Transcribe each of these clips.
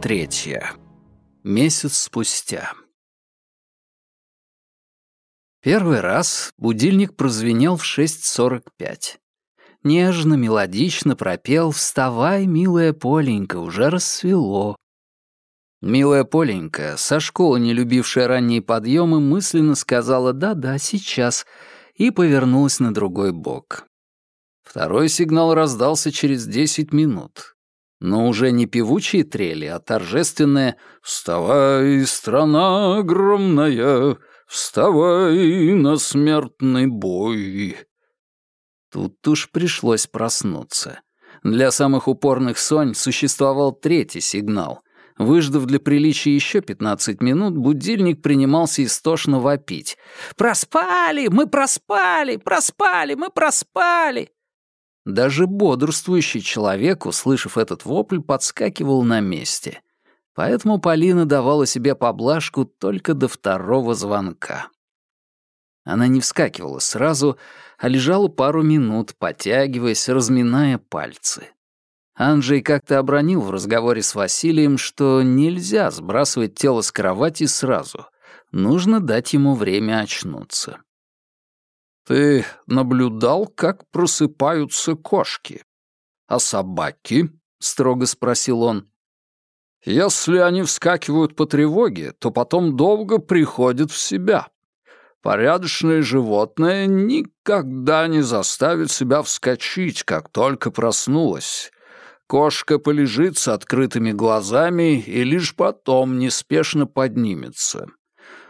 третья. Месяц спустя. Первый раз будильник прозвенел в 6.45. Нежно, мелодично пропел «Вставай, милая Поленька, уже рассвело». Милая Поленька, со школы не любившая ранние подъемы, мысленно сказала «да-да, сейчас» и повернулась на другой бок. Второй сигнал раздался через 10 минут но уже не певучие трели, а торжественное «Вставай, страна огромная, вставай на смертный бой». Тут уж пришлось проснуться. Для самых упорных сонь существовал третий сигнал. Выждав для приличия еще 15 минут, будильник принимался истошно вопить. «Проспали! Мы проспали! Проспали! Мы проспали!» Даже бодрствующий человек, услышав этот вопль, подскакивал на месте. Поэтому Полина давала себе поблажку только до второго звонка. Она не вскакивала сразу, а лежала пару минут, потягиваясь, разминая пальцы. Анджей как-то обронил в разговоре с Василием, что нельзя сбрасывать тело с кровати сразу. Нужно дать ему время очнуться ты наблюдал, как просыпаются кошки. А собаки? строго спросил он. Если они вскакивают по тревоге, то потом долго приходят в себя. Порядочное животное никогда не заставит себя вскочить, как только проснулось. Кошка полежит с открытыми глазами и лишь потом неспешно поднимется.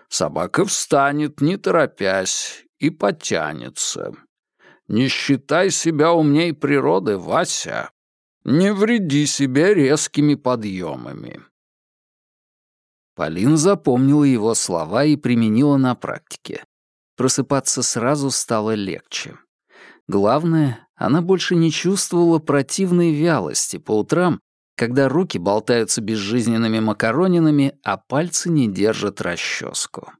Собака встанет, не торопясь, и потянется. Не считай себя умней природы, Вася. Не вреди себе резкими подъемами. Полин запомнила его слова и применила на практике. Просыпаться сразу стало легче. Главное, она больше не чувствовала противной вялости по утрам, когда руки болтаются безжизненными макаронинами, а пальцы не держат расческу.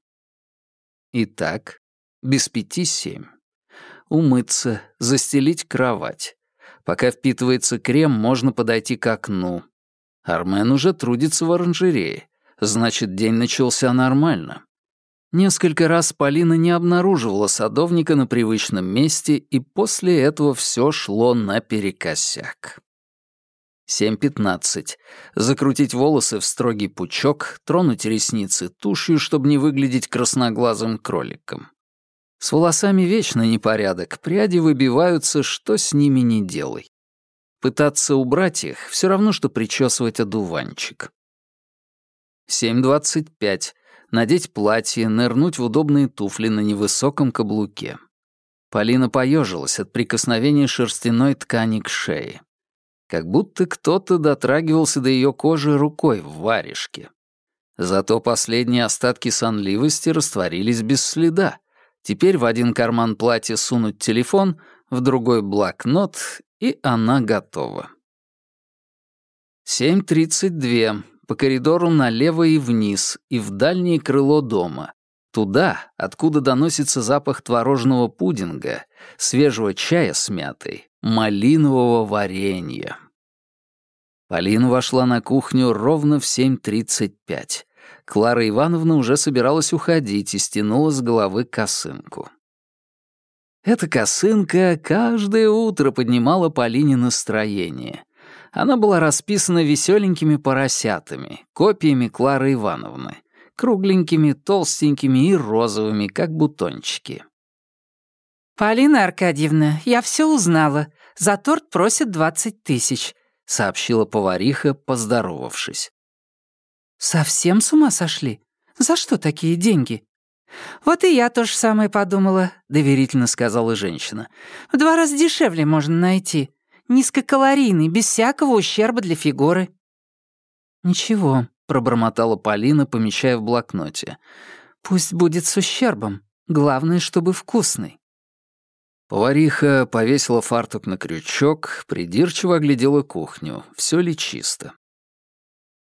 Итак, без пяти семь. Умыться, застелить кровать. Пока впитывается крем, можно подойти к окну. Армен уже трудится в оранжерее. Значит, день начался нормально. Несколько раз Полина не обнаруживала садовника на привычном месте, и после этого все шло наперекосяк. 7.15. Закрутить волосы в строгий пучок, тронуть ресницы тушью, чтобы не выглядеть красноглазым кроликом. С волосами вечно непорядок, пряди выбиваются, что с ними не делай. Пытаться убрать их — все равно, что причесывать одуванчик. 7.25. Надеть платье, нырнуть в удобные туфли на невысоком каблуке. Полина поежилась от прикосновения шерстяной ткани к шее. Как будто кто-то дотрагивался до ее кожи рукой в варежке. Зато последние остатки сонливости растворились без следа. Теперь в один карман платья сунуть телефон, в другой блокнот, и она готова. 7.32. По коридору налево и вниз, и в дальнее крыло дома. Туда, откуда доносится запах творожного пудинга, свежего чая с мятой, малинового варенья. Полина вошла на кухню ровно в 7.35. Клара Ивановна уже собиралась уходить и стянула с головы косынку. Эта косынка каждое утро поднимала Полине настроение. Она была расписана веселенькими поросятами, копиями Клары Ивановны, кругленькими, толстенькими и розовыми, как бутончики. «Полина Аркадьевна, я все узнала. За торт просят двадцать тысяч», — сообщила повариха, поздоровавшись. «Совсем с ума сошли? За что такие деньги?» «Вот и я то же самое подумала», — доверительно сказала женщина. «В два раза дешевле можно найти. Низкокалорийный, без всякого ущерба для фигуры». «Ничего», — пробормотала Полина, помечая в блокноте. «Пусть будет с ущербом. Главное, чтобы вкусный». Повариха повесила фартук на крючок, придирчиво оглядела кухню. Все ли чисто?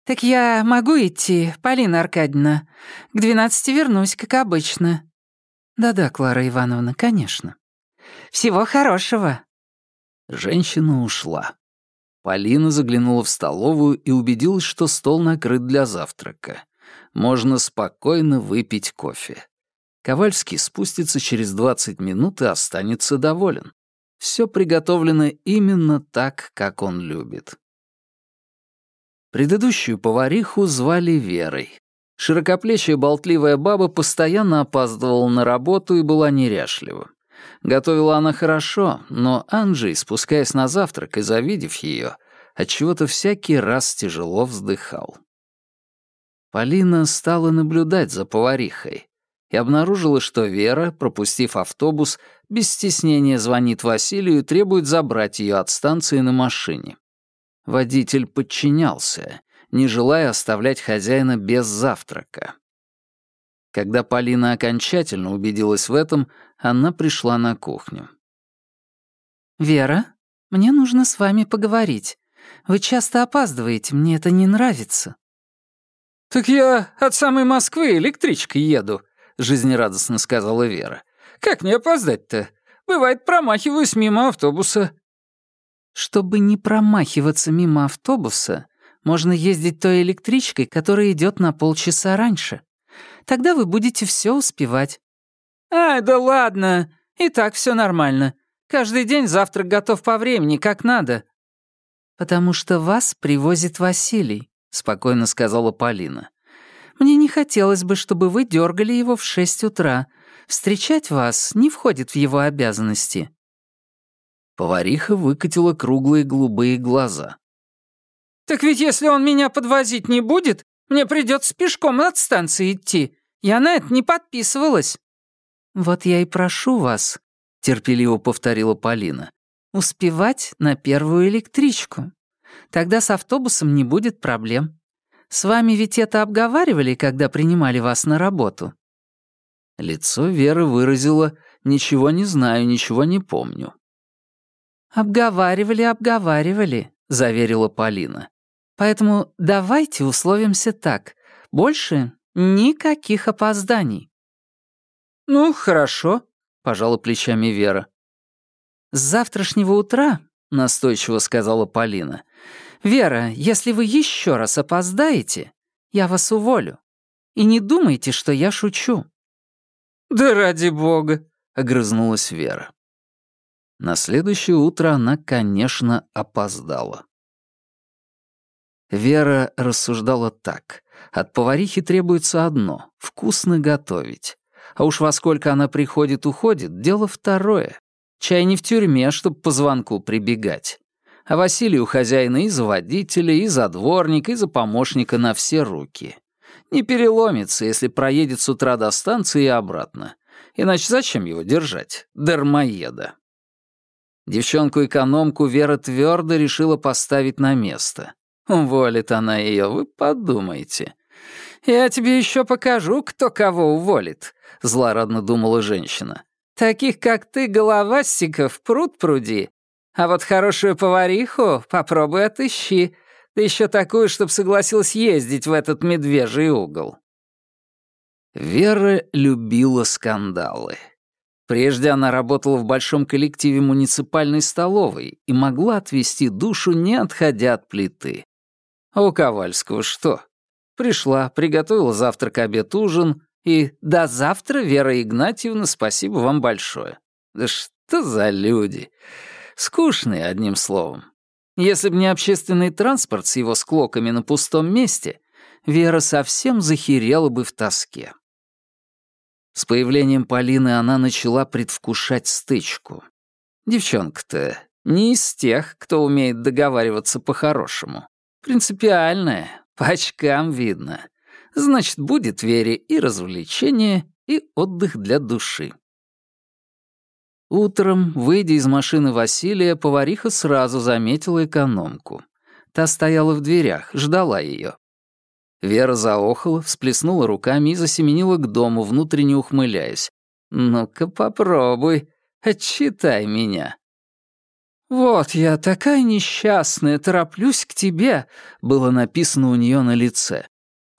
«Так я могу идти, Полина Аркадьевна? К двенадцати вернусь, как обычно». «Да-да, Клара Ивановна, конечно». «Всего хорошего». Женщина ушла. Полина заглянула в столовую и убедилась, что стол накрыт для завтрака. Можно спокойно выпить кофе. Ковальский спустится через 20 минут и останется доволен. Все приготовлено именно так, как он любит. Предыдущую повариху звали Верой. Широкоплечая болтливая баба постоянно опаздывала на работу и была неряшлива. Готовила она хорошо, но Анджей, спускаясь на завтрак и завидев ее, отчего-то всякий раз тяжело вздыхал. Полина стала наблюдать за поварихой и обнаружила, что Вера, пропустив автобус, без стеснения звонит Василию и требует забрать ее от станции на машине. Водитель подчинялся, не желая оставлять хозяина без завтрака. Когда Полина окончательно убедилась в этом, она пришла на кухню. «Вера, мне нужно с вами поговорить. Вы часто опаздываете, мне это не нравится». «Так я от самой Москвы электричкой еду», — жизнерадостно сказала Вера. «Как мне опоздать-то? Бывает, промахиваюсь мимо автобуса. Чтобы не промахиваться мимо автобуса, можно ездить той электричкой, которая идет на полчаса раньше. Тогда вы будете все успевать. «Ай, да ладно! И так все нормально. Каждый день завтрак готов по времени, как надо». «Потому что вас привозит Василий», — спокойно сказала Полина. «Мне не хотелось бы, чтобы вы дергали его в шесть утра. Встречать вас не входит в его обязанности». Повариха выкатила круглые голубые глаза. «Так ведь если он меня подвозить не будет, мне придется пешком от станции идти. Я на это не подписывалась». «Вот я и прошу вас», — терпеливо повторила Полина, «успевать на первую электричку. Тогда с автобусом не будет проблем. С вами ведь это обговаривали, когда принимали вас на работу?» Лицо Веры выразило «ничего не знаю, ничего не помню». «Обговаривали, обговаривали», — заверила Полина. «Поэтому давайте условимся так. Больше никаких опозданий». «Ну, хорошо», — пожала плечами Вера. «С завтрашнего утра», — настойчиво сказала Полина, «Вера, если вы еще раз опоздаете, я вас уволю. И не думайте, что я шучу». «Да ради бога», — огрызнулась Вера. На следующее утро она, конечно, опоздала. Вера рассуждала так. От поварихи требуется одно — вкусно готовить. А уж во сколько она приходит-уходит, дело второе. Чай не в тюрьме, а чтобы по звонку прибегать. А Василий у хозяина и за водителя, и за дворника, и за помощника на все руки. Не переломится, если проедет с утра до станции и обратно. Иначе зачем его держать? Дармоеда. Девчонку-экономку Вера твердо решила поставить на место. Уволит она ее, вы подумайте. «Я тебе еще покажу, кто кого уволит», — злорадно думала женщина. «Таких, как ты, головастиков, пруд пруди. А вот хорошую повариху попробуй отыщи. Да еще такую, чтобы согласилась ездить в этот медвежий угол». Вера любила скандалы. Прежде она работала в большом коллективе муниципальной столовой и могла отвести душу, не отходя от плиты. А у Ковальского что? Пришла, приготовила завтрак, обед, ужин, и «До завтра, Вера Игнатьевна, спасибо вам большое». Да что за люди! Скучные, одним словом. Если бы не общественный транспорт с его склоками на пустом месте, Вера совсем захерела бы в тоске. С появлением Полины она начала предвкушать стычку. Девчонка-то не из тех, кто умеет договариваться по-хорошему. Принципиальная, по очкам видно. Значит, будет Вере и развлечение, и отдых для души. Утром, выйдя из машины Василия, повариха сразу заметила экономку. Та стояла в дверях, ждала ее. Вера заохала, всплеснула руками и засеменила к дому, внутренне ухмыляясь. «Ну-ка попробуй, отчитай меня». «Вот я такая несчастная, тороплюсь к тебе», — было написано у нее на лице.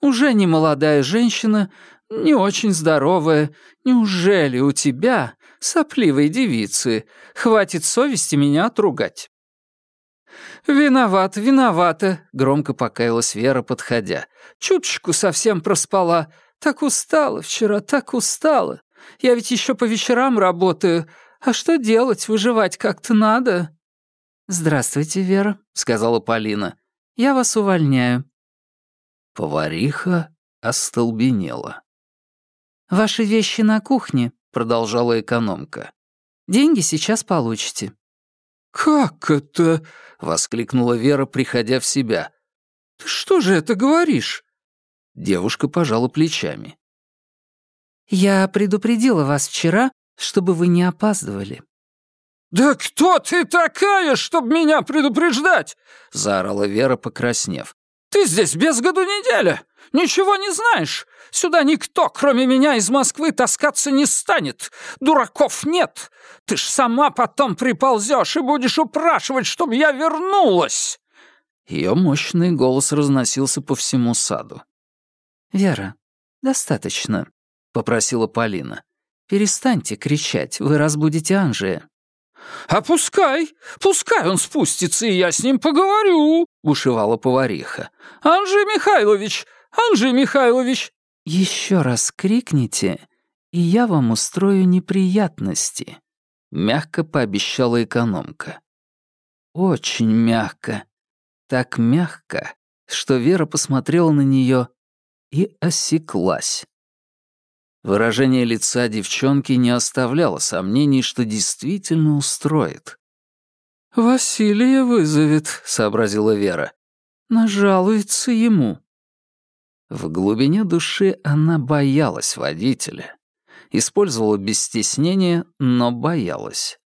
«Уже не молодая женщина, не очень здоровая. Неужели у тебя, сопливой девицы, хватит совести меня отругать?» «Виноват, виновата», — громко покаялась Вера, подходя. «Чуточку совсем проспала. Так устала вчера, так устала. Я ведь еще по вечерам работаю. А что делать, выживать как-то надо?» «Здравствуйте, Вера», — сказала Полина. «Я вас увольняю». Повариха остолбенела. «Ваши вещи на кухне», — продолжала экономка. «Деньги сейчас получите. «Как это?» — воскликнула Вера, приходя в себя. «Ты что же это говоришь?» Девушка пожала плечами. «Я предупредила вас вчера, чтобы вы не опаздывали». «Да кто ты такая, чтобы меня предупреждать?» — заорала Вера, покраснев. «Ты здесь без году неделя! «Ничего не знаешь! Сюда никто, кроме меня, из Москвы таскаться не станет! Дураков нет! Ты ж сама потом приползешь и будешь упрашивать, чтобы я вернулась!» Ее мощный голос разносился по всему саду. «Вера, достаточно», — попросила Полина. «Перестаньте кричать, вы разбудите Анжия». «А пускай! Пускай он спустится, и я с ним поговорю!» — бушевала повариха. «Анжей Михайлович, «Анжи Михайлович!» «Еще раз крикните, и я вам устрою неприятности», — мягко пообещала экономка. Очень мягко. Так мягко, что Вера посмотрела на нее и осеклась. Выражение лица девчонки не оставляло сомнений, что действительно устроит. «Василия вызовет», — сообразила Вера. «Нажалуется ему». В глубине души она боялась водителя. Использовала без стеснения, но боялась.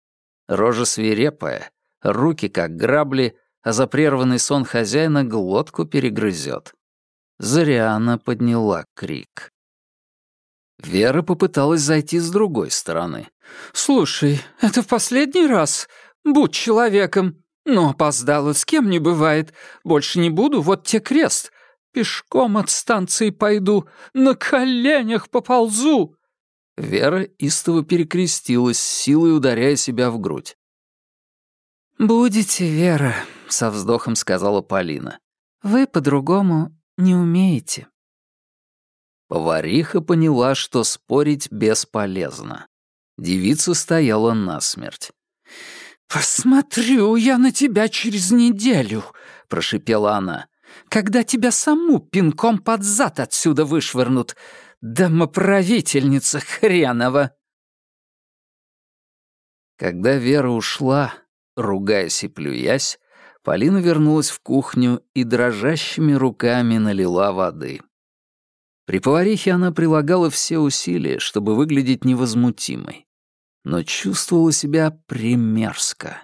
Рожа свирепая, руки как грабли, а за прерванный сон хозяина глотку перегрызет. Зря она подняла крик. Вера попыталась зайти с другой стороны. «Слушай, это в последний раз? Будь человеком. Но опоздала, с кем не бывает. Больше не буду, вот те крест пешком от станции пойду, на коленях поползу!» Вера истово перекрестилась, силой ударяя себя в грудь. «Будете, Вера», — со вздохом сказала Полина. «Вы по-другому не умеете». Повариха поняла, что спорить бесполезно. Девица стояла насмерть. «Посмотрю я на тебя через неделю», — прошипела она когда тебя саму пинком под зад отсюда вышвырнут. Домоправительница хренова!» Когда Вера ушла, ругаясь и плюясь, Полина вернулась в кухню и дрожащими руками налила воды. При поварихе она прилагала все усилия, чтобы выглядеть невозмутимой, но чувствовала себя примерзко.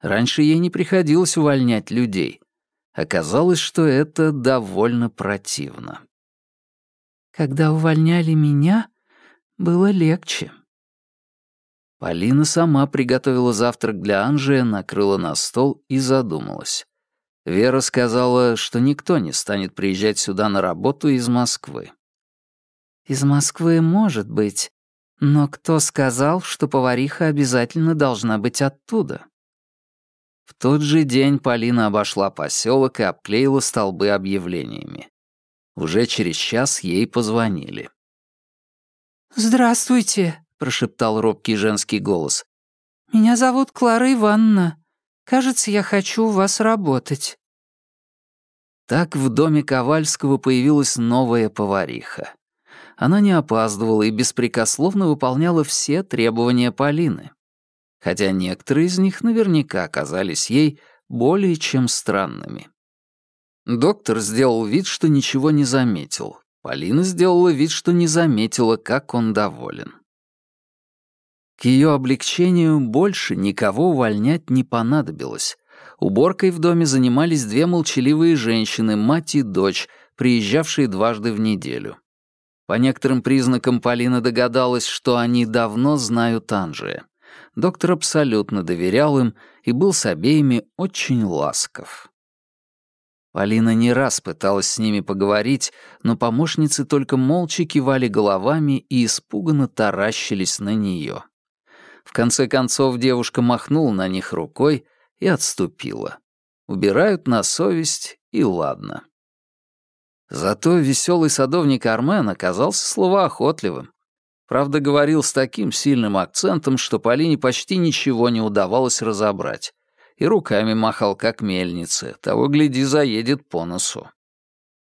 Раньше ей не приходилось увольнять людей, Оказалось, что это довольно противно. Когда увольняли меня, было легче. Полина сама приготовила завтрак для Анжия, накрыла на стол и задумалась. Вера сказала, что никто не станет приезжать сюда на работу из Москвы. «Из Москвы может быть, но кто сказал, что повариха обязательно должна быть оттуда?» В тот же день Полина обошла поселок и обклеила столбы объявлениями. Уже через час ей позвонили. «Здравствуйте», — прошептал робкий женский голос. «Меня зовут Клара Ивановна. Кажется, я хочу у вас работать». Так в доме Ковальского появилась новая повариха. Она не опаздывала и беспрекословно выполняла все требования Полины хотя некоторые из них наверняка оказались ей более чем странными. Доктор сделал вид, что ничего не заметил. Полина сделала вид, что не заметила, как он доволен. К ее облегчению больше никого увольнять не понадобилось. Уборкой в доме занимались две молчаливые женщины, мать и дочь, приезжавшие дважды в неделю. По некоторым признакам Полина догадалась, что они давно знают Анжия доктор абсолютно доверял им и был с обеими очень ласков. Полина не раз пыталась с ними поговорить, но помощницы только молча кивали головами и испуганно таращились на нее. В конце концов девушка махнула на них рукой и отступила. Убирают на совесть, и ладно. Зато веселый садовник Армен оказался словоохотливым. Правда, говорил с таким сильным акцентом, что Полине почти ничего не удавалось разобрать. И руками махал, как мельницы, того, гляди, заедет по носу.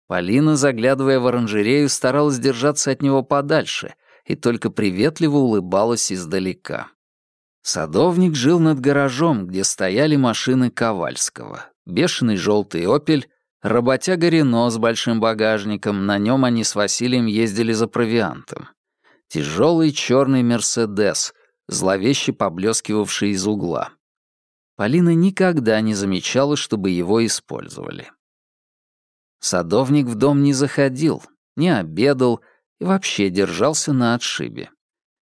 Полина, заглядывая в оранжерею, старалась держаться от него подальше и только приветливо улыбалась издалека. Садовник жил над гаражом, где стояли машины Ковальского. Бешеный желтый «Опель», работяга «Рено» с большим багажником, на нем они с Василием ездили за провиантом. Тяжелый черный «Мерседес», зловеще поблескивавший из угла. Полина никогда не замечала, чтобы его использовали. Садовник в дом не заходил, не обедал и вообще держался на отшибе.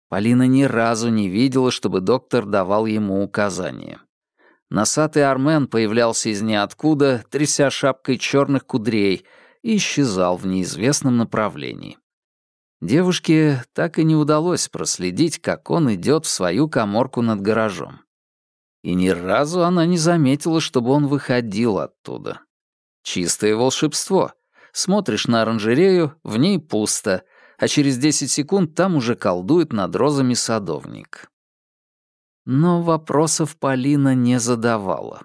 Полина ни разу не видела, чтобы доктор давал ему указания. Носатый Армен появлялся из ниоткуда, тряся шапкой черных кудрей, и исчезал в неизвестном направлении. Девушке так и не удалось проследить, как он идет в свою коморку над гаражом. И ни разу она не заметила, чтобы он выходил оттуда. Чистое волшебство. Смотришь на оранжерею, в ней пусто, а через 10 секунд там уже колдует над розами садовник. Но вопросов Полина не задавала.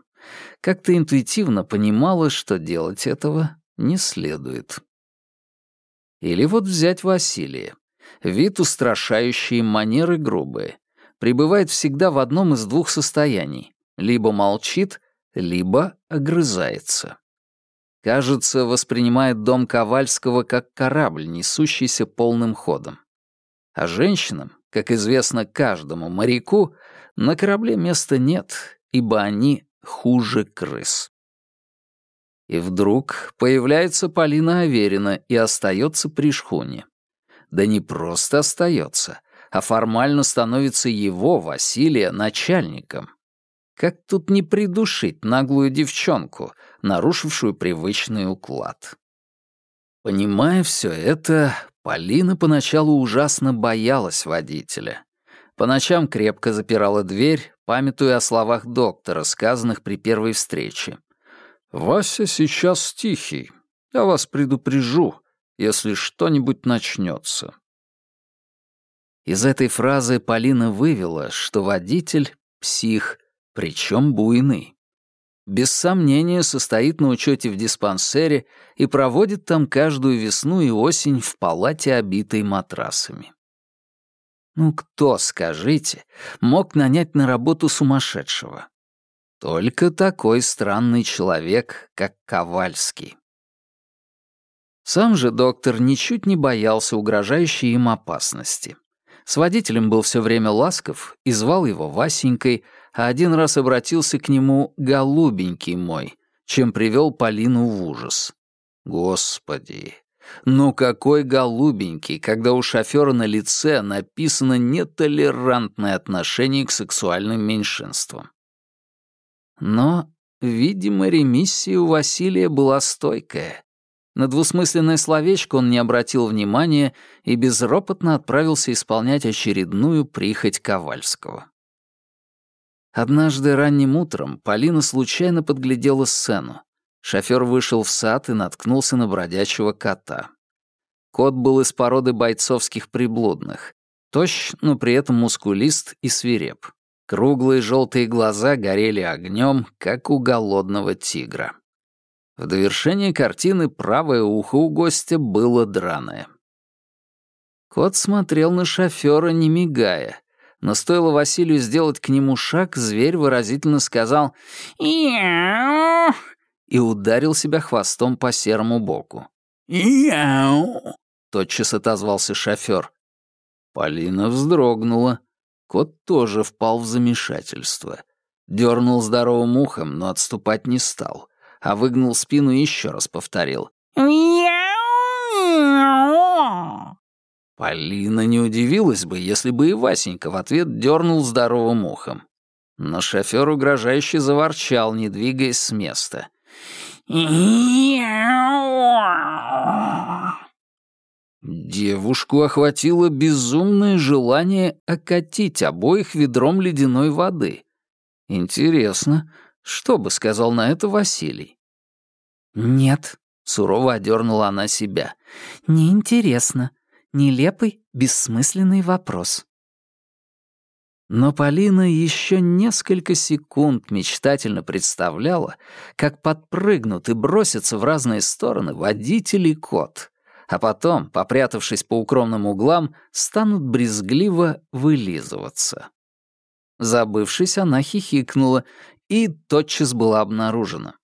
Как-то интуитивно понимала, что делать этого не следует. Или вот взять Василия. Вид устрашающий, манеры грубые. Пребывает всегда в одном из двух состояний. Либо молчит, либо огрызается. Кажется, воспринимает дом Ковальского как корабль, несущийся полным ходом. А женщинам, как известно каждому моряку, на корабле места нет, ибо они хуже крыс. И вдруг появляется Полина Аверина и остается при шхуне. Да не просто остается, а формально становится его, Василия, начальником. Как тут не придушить наглую девчонку, нарушившую привычный уклад? Понимая все это, Полина поначалу ужасно боялась водителя. По ночам крепко запирала дверь, памятуя о словах доктора, сказанных при первой встрече. Вася сейчас тихий. Я вас предупрежу, если что-нибудь начнется. Из этой фразы Полина вывела, что водитель — псих, причем буйный. Без сомнения состоит на учете в диспансере и проводит там каждую весну и осень в палате, обитой матрасами. Ну кто, скажите, мог нанять на работу сумасшедшего? Только такой странный человек, как Ковальский. Сам же доктор ничуть не боялся угрожающей им опасности. С водителем был все время ласков и звал его Васенькой, а один раз обратился к нему «голубенький мой», чем привел Полину в ужас. Господи, ну какой голубенький, когда у шофера на лице написано нетолерантное отношение к сексуальным меньшинствам. Но, видимо, ремиссия у Василия была стойкая. На двусмысленное словечко он не обратил внимания и безропотно отправился исполнять очередную прихоть Ковальского. Однажды ранним утром Полина случайно подглядела сцену. Шофёр вышел в сад и наткнулся на бродячего кота. Кот был из породы бойцовских приблудных. Тощ, но при этом мускулист и свиреп. Круглые желтые глаза горели огнем, как у голодного тигра. В довершение картины правое ухо у гостя было драное. Кот смотрел на шофера, не мигая, но стоило Василию сделать к нему шаг, зверь выразительно сказал «Яу!» и ударил себя хвостом по серому боку. «Яу!» — тотчас отозвался шофер. Полина вздрогнула. Кот тоже впал в замешательство. Дернул здоровым ухом, но отступать не стал, а выгнал спину и еще раз повторил. Полина не удивилась бы, если бы и Васенька в ответ дернул здоровым ухом. Но шофер угрожающе заворчал, не двигаясь с места. Девушку охватило безумное желание окатить обоих ведром ледяной воды. Интересно, что бы сказал на это Василий? «Нет», — сурово одернула она себя, — «неинтересно. Нелепый, бессмысленный вопрос». Но Полина еще несколько секунд мечтательно представляла, как подпрыгнут и бросятся в разные стороны водитель и кот — а потом, попрятавшись по укромным углам, станут брезгливо вылизываться. Забывшись, она хихикнула и тотчас была обнаружена.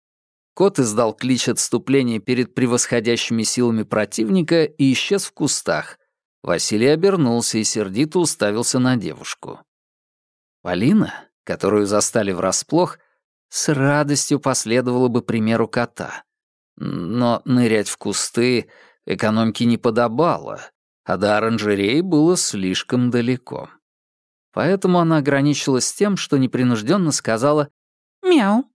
Кот издал клич отступления перед превосходящими силами противника и исчез в кустах. Василий обернулся и сердито уставился на девушку. Полина, которую застали врасплох, с радостью последовала бы примеру кота. Но нырять в кусты Экономке не подобало, а до оранжереи было слишком далеко. Поэтому она ограничилась тем, что непринужденно сказала «мяу».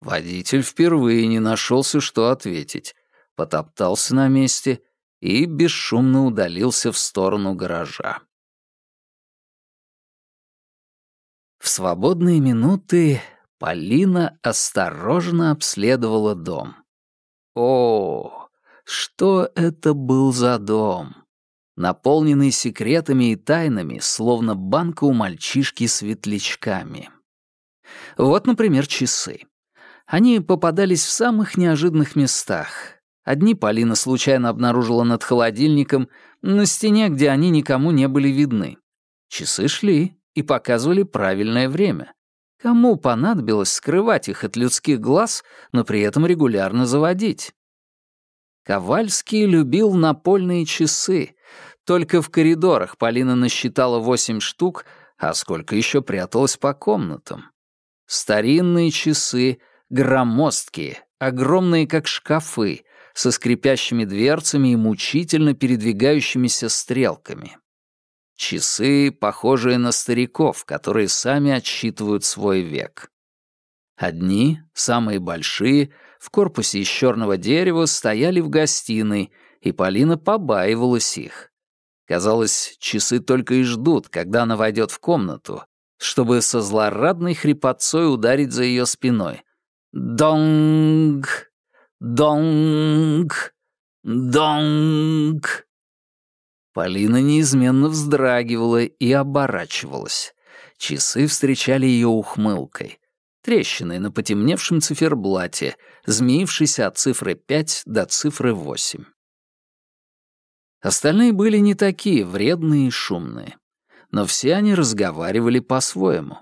Водитель впервые не нашелся, что ответить, потоптался на месте и бесшумно удалился в сторону гаража. В свободные минуты Полина осторожно обследовала дом. О, что это был за дом? Наполненный секретами и тайнами, словно банка у мальчишки с светлячками. Вот, например, часы. Они попадались в самых неожиданных местах. Одни Полина случайно обнаружила над холодильником, на стене, где они никому не были видны. Часы шли и показывали правильное время. Кому понадобилось скрывать их от людских глаз, но при этом регулярно заводить? Ковальский любил напольные часы. Только в коридорах Полина насчитала восемь штук, а сколько еще пряталось по комнатам. Старинные часы, громоздкие, огромные как шкафы, со скрипящими дверцами и мучительно передвигающимися стрелками. Часы, похожие на стариков, которые сами отсчитывают свой век. Одни, самые большие — в корпусе из черного дерева стояли в гостиной, и Полина побаивалась их. Казалось, часы только и ждут, когда она войдет в комнату, чтобы со злорадной хрипотцой ударить за ее спиной. «Донг! Донг! Донг!» Полина неизменно вздрагивала и оборачивалась. Часы встречали ее ухмылкой, трещиной на потемневшем циферблате, змеившийся от цифры 5 до цифры 8. Остальные были не такие вредные и шумные. Но все они разговаривали по-своему.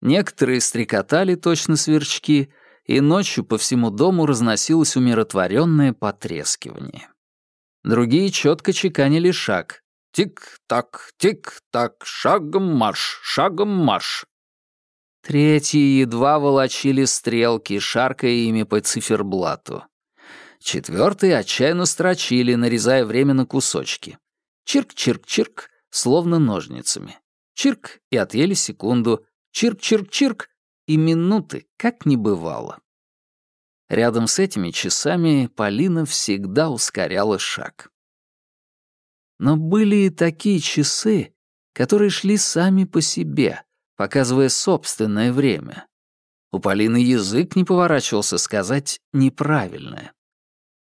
Некоторые стрекотали точно сверчки, и ночью по всему дому разносилось умиротворенное потрескивание. Другие четко чеканили шаг. Тик-так, тик-так, шагом марш, шагом марш. Третьи едва волочили стрелки, шаркая ими по циферблату. Четвертые отчаянно строчили, нарезая время на кусочки. Чирк-чирк-чирк, словно ножницами. Чирк и отъели секунду. Чирк-чирк-чирк и минуты, как не бывало. Рядом с этими часами Полина всегда ускоряла шаг. Но были и такие часы, которые шли сами по себе, показывая собственное время. У Полины язык не поворачивался сказать «неправильное».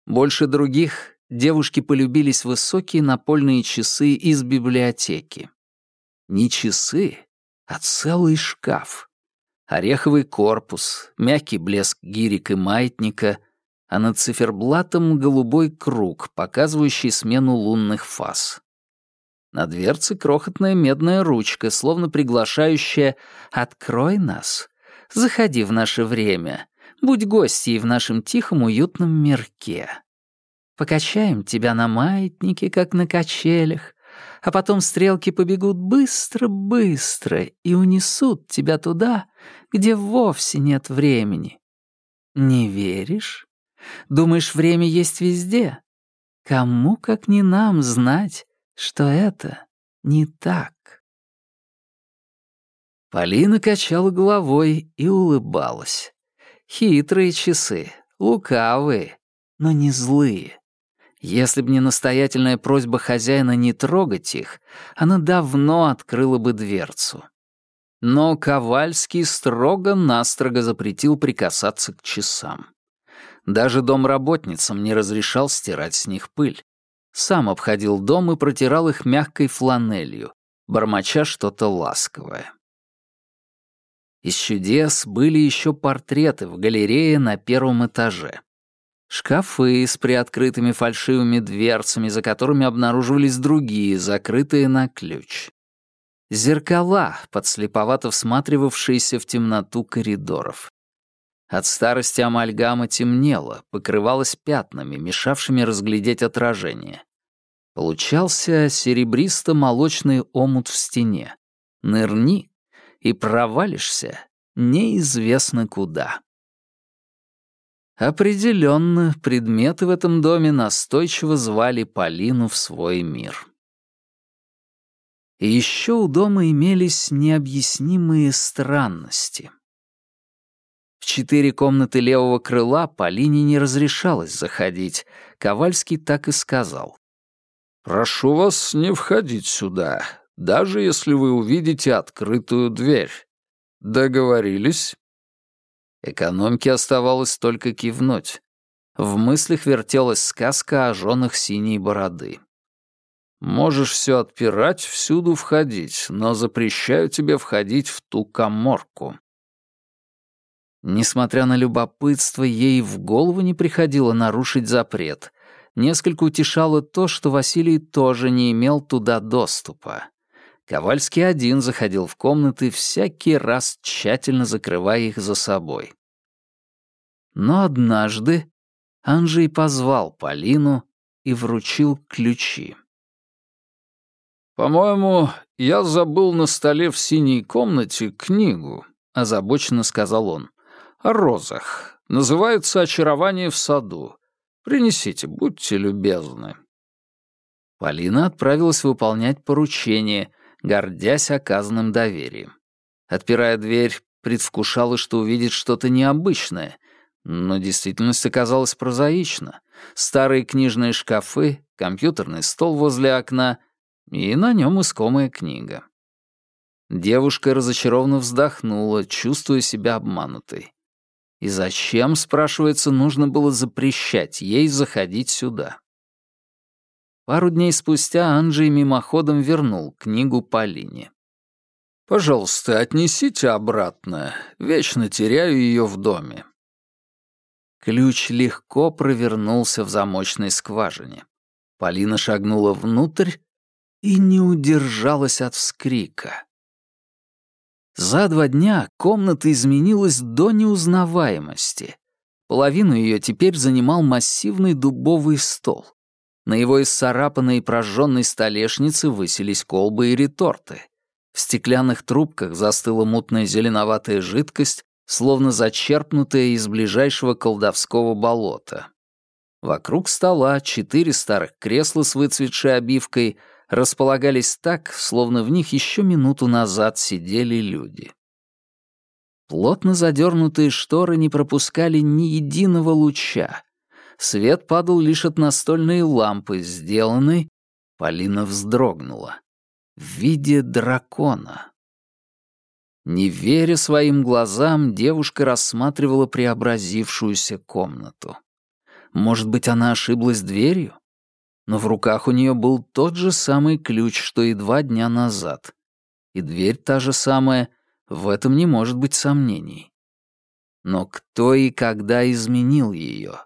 Больше других девушки полюбились высокие напольные часы из библиотеки. Не часы, а целый шкаф. Ореховый корпус, мягкий блеск гирик и маятника, а над циферблатом голубой круг, показывающий смену лунных фаз. На дверце крохотная медная ручка, словно приглашающая «Открой нас! Заходи в наше время! Будь гостьей в нашем тихом уютном мирке! Покачаем тебя на маятнике, как на качелях, а потом стрелки побегут быстро-быстро и унесут тебя туда, где вовсе нет времени. Не веришь? Думаешь, время есть везде? Кому, как не нам, знать, что это не так. Полина качала головой и улыбалась. Хитрые часы, лукавые, но не злые. Если б не настоятельная просьба хозяина не трогать их, она давно открыла бы дверцу. Но Ковальский строго-настрого запретил прикасаться к часам. Даже домработницам не разрешал стирать с них пыль сам обходил дом и протирал их мягкой фланелью, бормоча что-то ласковое. Из чудес были еще портреты в галерее на первом этаже. Шкафы с приоткрытыми фальшивыми дверцами, за которыми обнаруживались другие, закрытые на ключ. Зеркала, подслеповато всматривавшиеся в темноту коридоров. От старости амальгама темнела, покрывалась пятнами, мешавшими разглядеть отражение. Получался серебристо-молочный омут в стене. Нырни и провалишься неизвестно куда. Определенно, предметы в этом доме настойчиво звали Полину в свой мир. И еще у дома имелись необъяснимые странности — в четыре комнаты левого крыла Полине не разрешалось заходить. Ковальский так и сказал. «Прошу вас не входить сюда, даже если вы увидите открытую дверь. Договорились?» Экономке оставалось только кивнуть. В мыслях вертелась сказка о женах синей бороды. «Можешь все отпирать, всюду входить, но запрещаю тебе входить в ту коморку». Несмотря на любопытство, ей в голову не приходило нарушить запрет. Несколько утешало то, что Василий тоже не имел туда доступа. Ковальский один заходил в комнаты, всякий раз тщательно закрывая их за собой. Но однажды Анжей позвал Полину и вручил ключи. «По-моему, я забыл на столе в синей комнате книгу», — озабоченно сказал он о розах. Называется «Очарование в саду». Принесите, будьте любезны». Полина отправилась выполнять поручение, гордясь оказанным доверием. Отпирая дверь, предвкушала, что увидит что-то необычное. Но действительность оказалась прозаична. Старые книжные шкафы, компьютерный стол возле окна и на нем искомая книга. Девушка разочарованно вздохнула, чувствуя себя обманутой. И зачем, спрашивается, нужно было запрещать ей заходить сюда? Пару дней спустя Анджей мимоходом вернул книгу Полине. «Пожалуйста, отнесите обратно. Вечно теряю ее в доме». Ключ легко провернулся в замочной скважине. Полина шагнула внутрь и не удержалась от вскрика. За два дня комната изменилась до неузнаваемости. Половину ее теперь занимал массивный дубовый стол. На его исцарапанной и прожженной столешнице высились колбы и реторты. В стеклянных трубках застыла мутная зеленоватая жидкость, словно зачерпнутая из ближайшего колдовского болота. Вокруг стола четыре старых кресла с выцветшей обивкой — располагались так, словно в них еще минуту назад сидели люди. Плотно задернутые шторы не пропускали ни единого луча. Свет падал лишь от настольной лампы, сделанной... Полина вздрогнула. В виде дракона. Не веря своим глазам, девушка рассматривала преобразившуюся комнату. Может быть, она ошиблась дверью? но в руках у нее был тот же самый ключ, что и два дня назад. И дверь та же самая, в этом не может быть сомнений. Но кто и когда изменил ее?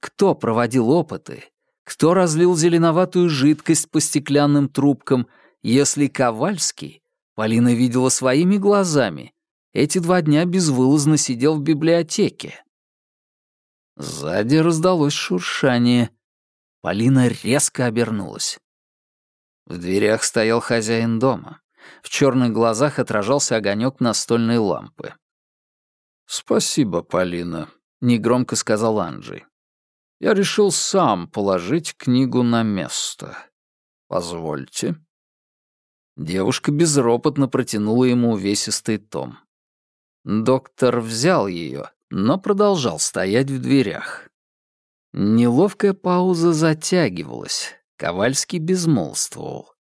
Кто проводил опыты? Кто разлил зеленоватую жидкость по стеклянным трубкам, если Ковальский, Полина видела своими глазами, эти два дня безвылазно сидел в библиотеке? Сзади раздалось шуршание — Полина резко обернулась. В дверях стоял хозяин дома. В черных глазах отражался огонек настольной лампы. «Спасибо, Полина», — негромко сказал Анджей. «Я решил сам положить книгу на место. Позвольте». Девушка безропотно протянула ему увесистый том. Доктор взял ее, но продолжал стоять в дверях. Неловкая пауза затягивалась. Ковальский безмолвствовал.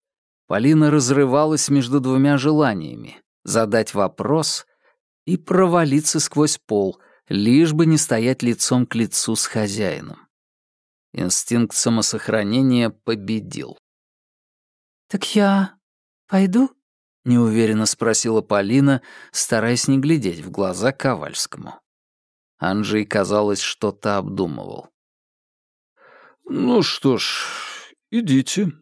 Полина разрывалась между двумя желаниями — задать вопрос и провалиться сквозь пол, лишь бы не стоять лицом к лицу с хозяином. Инстинкт самосохранения победил. «Так я пойду?» — неуверенно спросила Полина, стараясь не глядеть в глаза Ковальскому. Анджей, казалось, что-то обдумывал. «Ну что ж, идите».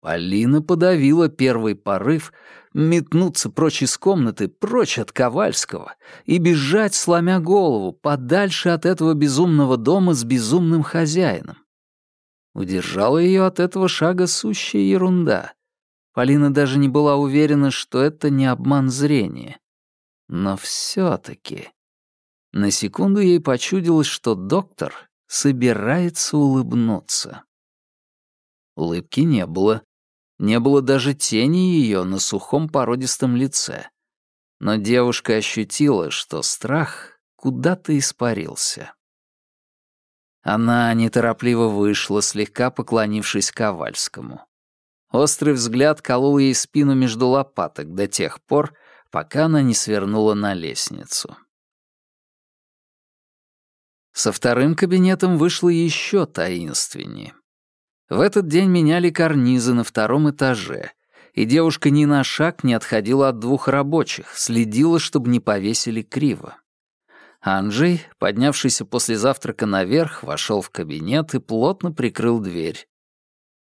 Полина подавила первый порыв метнуться прочь из комнаты, прочь от Ковальского, и бежать, сломя голову, подальше от этого безумного дома с безумным хозяином. Удержала ее от этого шага сущая ерунда. Полина даже не была уверена, что это не обман зрения. Но все таки На секунду ей почудилось, что доктор собирается улыбнуться. Улыбки не было. Не было даже тени ее на сухом породистом лице. Но девушка ощутила, что страх куда-то испарился. Она неторопливо вышла, слегка поклонившись Ковальскому. Острый взгляд колол ей спину между лопаток до тех пор, пока она не свернула на лестницу. Со вторым кабинетом вышло еще таинственнее. В этот день меняли карнизы на втором этаже, и девушка ни на шаг не отходила от двух рабочих, следила, чтобы не повесили криво. Анджей, поднявшийся после завтрака наверх, вошел в кабинет и плотно прикрыл дверь.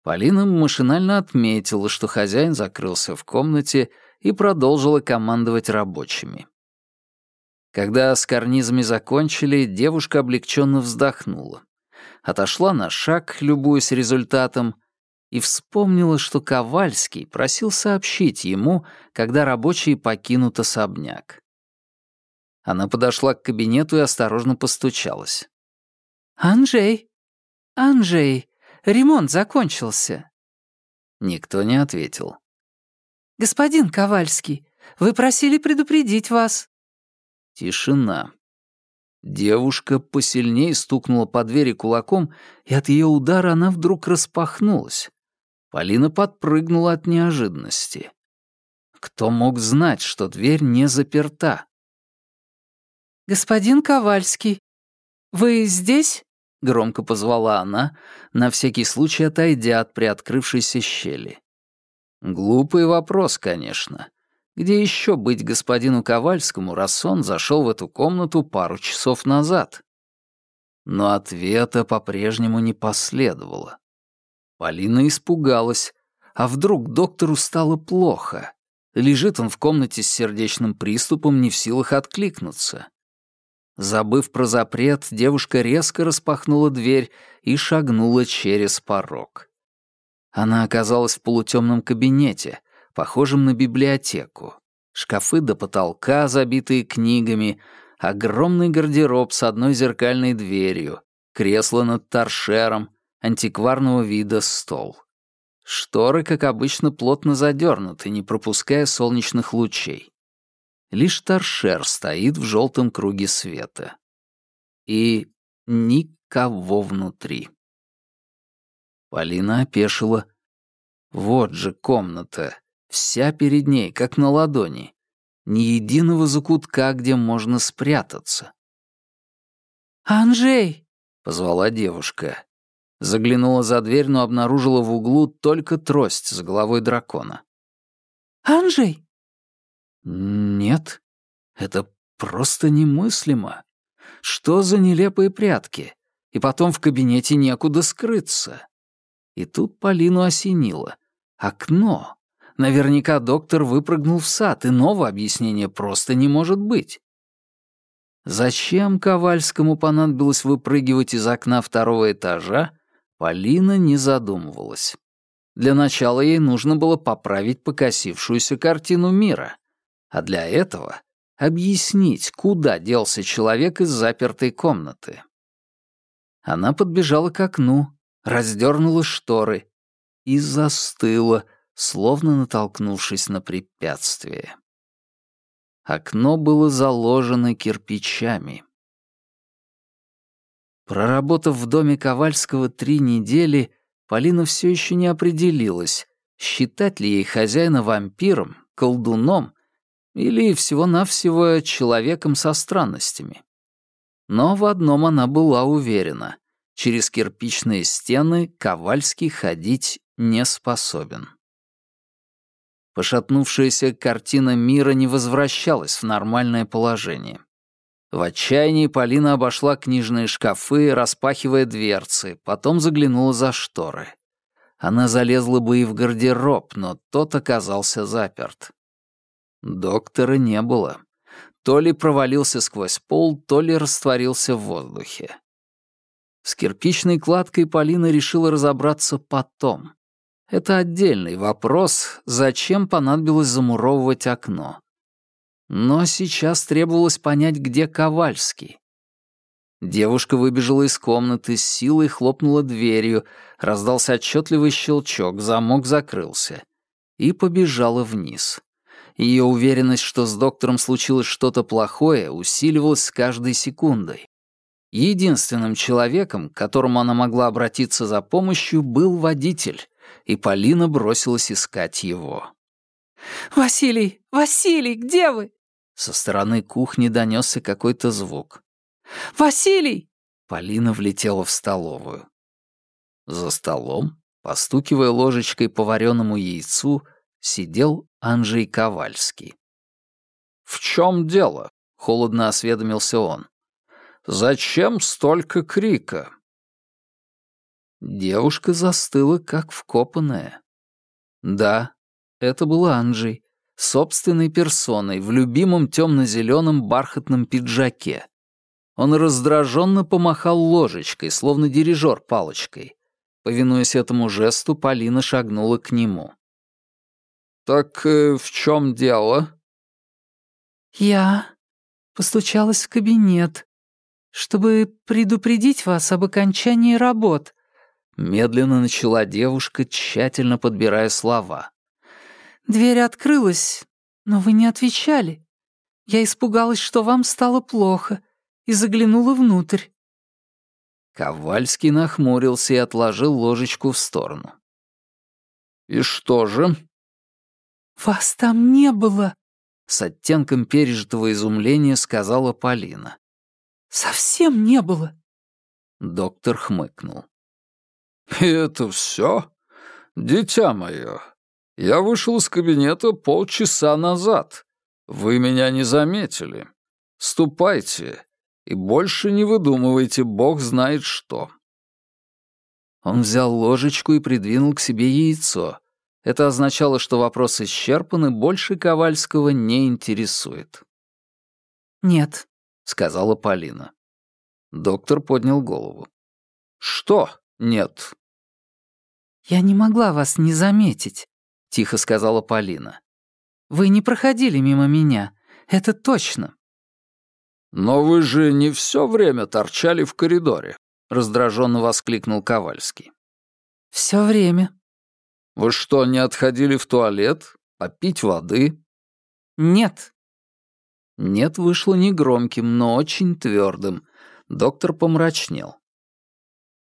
Полина машинально отметила, что хозяин закрылся в комнате и продолжила командовать рабочими. Когда с карнизами закончили, девушка облегченно вздохнула. Отошла на шаг, любуясь результатом, и вспомнила, что Ковальский просил сообщить ему, когда рабочие покинут особняк. Она подошла к кабинету и осторожно постучалась. «Анжей! Анжей! Ремонт закончился!» Никто не ответил. «Господин Ковальский, вы просили предупредить вас», Тишина. Девушка посильнее стукнула по двери кулаком, и от ее удара она вдруг распахнулась. Полина подпрыгнула от неожиданности. Кто мог знать, что дверь не заперта? «Господин Ковальский, вы здесь?» — громко позвала она, на всякий случай отойдя от приоткрывшейся щели. Глупый вопрос, конечно где еще быть господину Ковальскому, раз он зашел в эту комнату пару часов назад. Но ответа по-прежнему не последовало. Полина испугалась. А вдруг доктору стало плохо? Лежит он в комнате с сердечным приступом, не в силах откликнуться. Забыв про запрет, девушка резко распахнула дверь и шагнула через порог. Она оказалась в полутемном кабинете — похожим на библиотеку. Шкафы до потолка, забитые книгами, огромный гардероб с одной зеркальной дверью, кресло над торшером, антикварного вида стол. Шторы, как обычно, плотно задернуты, не пропуская солнечных лучей. Лишь торшер стоит в желтом круге света. И никого внутри. Полина опешила. Вот же комната. Вся перед ней, как на ладони. Ни единого закутка, где можно спрятаться. «Анжей!» — позвала девушка. Заглянула за дверь, но обнаружила в углу только трость с головой дракона. «Анжей!» «Нет, это просто немыслимо. Что за нелепые прятки? И потом в кабинете некуда скрыться». И тут Полину осенило. «Окно!» Наверняка доктор выпрыгнул в сад, иного объяснения просто не может быть. Зачем Ковальскому понадобилось выпрыгивать из окна второго этажа, Полина не задумывалась. Для начала ей нужно было поправить покосившуюся картину мира, а для этого объяснить, куда делся человек из запертой комнаты. Она подбежала к окну, раздернула шторы и застыла, словно натолкнувшись на препятствие. Окно было заложено кирпичами. Проработав в доме Ковальского три недели, Полина все еще не определилась, считать ли ей хозяина вампиром, колдуном или всего-навсего человеком со странностями. Но в одном она была уверена — через кирпичные стены Ковальский ходить не способен. Пошатнувшаяся картина мира не возвращалась в нормальное положение. В отчаянии Полина обошла книжные шкафы, распахивая дверцы, потом заглянула за шторы. Она залезла бы и в гардероб, но тот оказался заперт. Доктора не было. То ли провалился сквозь пол, то ли растворился в воздухе. С кирпичной кладкой Полина решила разобраться потом. Это отдельный вопрос, зачем понадобилось замуровывать окно. Но сейчас требовалось понять, где Ковальский. Девушка выбежала из комнаты, с силой хлопнула дверью, раздался отчетливый щелчок, замок закрылся. И побежала вниз. Ее уверенность, что с доктором случилось что-то плохое, усиливалась с каждой секундой. Единственным человеком, к которому она могла обратиться за помощью, был водитель, и Полина бросилась искать его. «Василий! Василий, где вы?» Со стороны кухни донесся какой-то звук. «Василий!» Полина влетела в столовую. За столом, постукивая ложечкой по вареному яйцу, сидел Анжей Ковальский. «В чем дело?» — холодно осведомился он. «Зачем столько крика?» Девушка застыла, как вкопанная. Да, это был Анджей, собственной персоной, в любимом темно-зеленом бархатном пиджаке. Он раздраженно помахал ложечкой, словно дирижер палочкой. Повинуясь этому жесту, Полина шагнула к нему. «Так э, в чем дело?» «Я постучалась в кабинет, чтобы предупредить вас об окончании работ», Медленно начала девушка, тщательно подбирая слова. «Дверь открылась, но вы не отвечали. Я испугалась, что вам стало плохо, и заглянула внутрь». Ковальский нахмурился и отложил ложечку в сторону. «И что же?» «Вас там не было», — с оттенком пережитого изумления сказала Полина. «Совсем не было». Доктор хмыкнул. «И это все? Дитя мое, я вышел из кабинета полчаса назад. Вы меня не заметили. Ступайте и больше не выдумывайте, бог знает что». Он взял ложечку и придвинул к себе яйцо. Это означало, что вопрос исчерпан и больше Ковальского не интересует. «Нет», — сказала Полина. Доктор поднял голову. «Что нет?» «Я не могла вас не заметить», — тихо сказала Полина. «Вы не проходили мимо меня, это точно». «Но вы же не все время торчали в коридоре», — раздраженно воскликнул Ковальский. Все время». «Вы что, не отходили в туалет? А Попить воды?» «Нет». «Нет» вышло негромким, но очень твердым. Доктор помрачнел.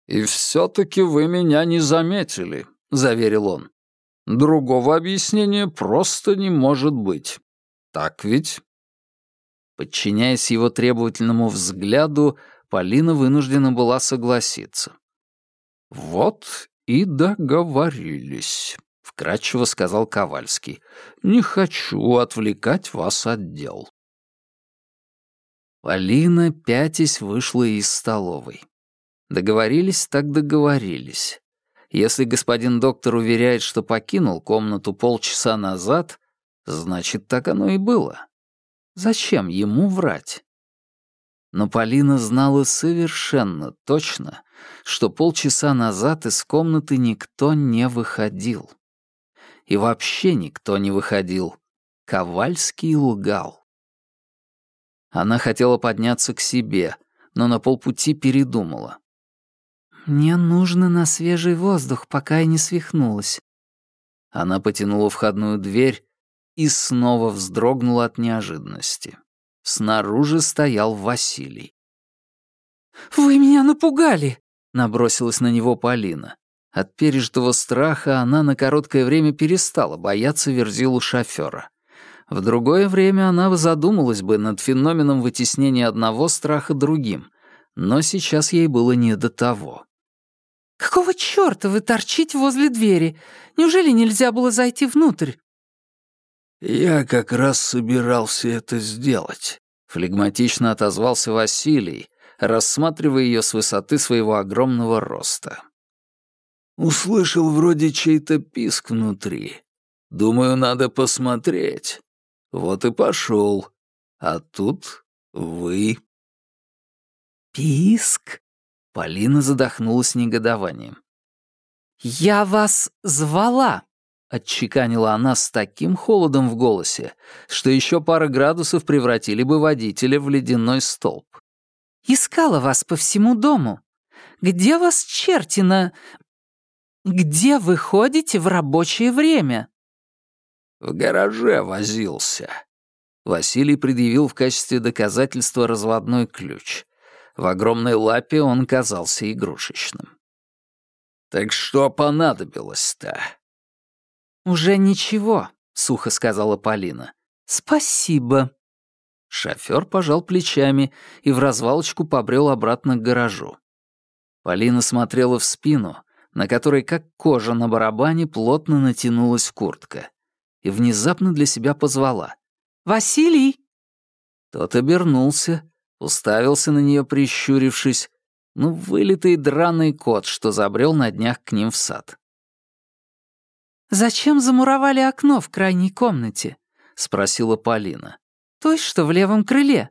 «И все-таки вы меня не заметили», — заверил он. «Другого объяснения просто не может быть. Так ведь?» Подчиняясь его требовательному взгляду, Полина вынуждена была согласиться. «Вот и договорились», — вкратчиво сказал Ковальский. «Не хочу отвлекать вас от дел». Полина, пятясь, вышла из столовой. Договорились, так договорились. Если господин доктор уверяет, что покинул комнату полчаса назад, значит, так оно и было. Зачем ему врать? Но Полина знала совершенно точно, что полчаса назад из комнаты никто не выходил. И вообще никто не выходил. Ковальский лгал. Она хотела подняться к себе, но на полпути передумала. «Мне нужно на свежий воздух, пока я не свихнулась». Она потянула входную дверь и снова вздрогнула от неожиданности. Снаружи стоял Василий. «Вы меня напугали!» — набросилась на него Полина. От пережитого страха она на короткое время перестала бояться верзилу шофера. В другое время она задумалась бы над феноменом вытеснения одного страха другим, но сейчас ей было не до того. Какого чёрта вы торчите возле двери? Неужели нельзя было зайти внутрь?» «Я как раз собирался это сделать», — флегматично отозвался Василий, рассматривая ее с высоты своего огромного роста. «Услышал вроде чей-то писк внутри. Думаю, надо посмотреть. Вот и пошел. А тут вы». «Писк?» Полина задохнулась негодованием. «Я вас звала!» — отчеканила она с таким холодом в голосе, что еще пара градусов превратили бы водителя в ледяной столб. «Искала вас по всему дому. Где вас чертина? Где вы ходите в рабочее время?» «В гараже возился». Василий предъявил в качестве доказательства разводной ключ. В огромной лапе он казался игрушечным. «Так что понадобилось-то?» «Уже ничего», — сухо сказала Полина. «Спасибо». Шофёр пожал плечами и в развалочку побрел обратно к гаражу. Полина смотрела в спину, на которой, как кожа на барабане, плотно натянулась куртка. И внезапно для себя позвала. «Василий!» Тот обернулся, уставился на нее, прищурившись. Ну, вылитый драный кот, что забрел на днях к ним в сад. «Зачем замуровали окно в крайней комнате?» — спросила Полина. То есть что в левом крыле».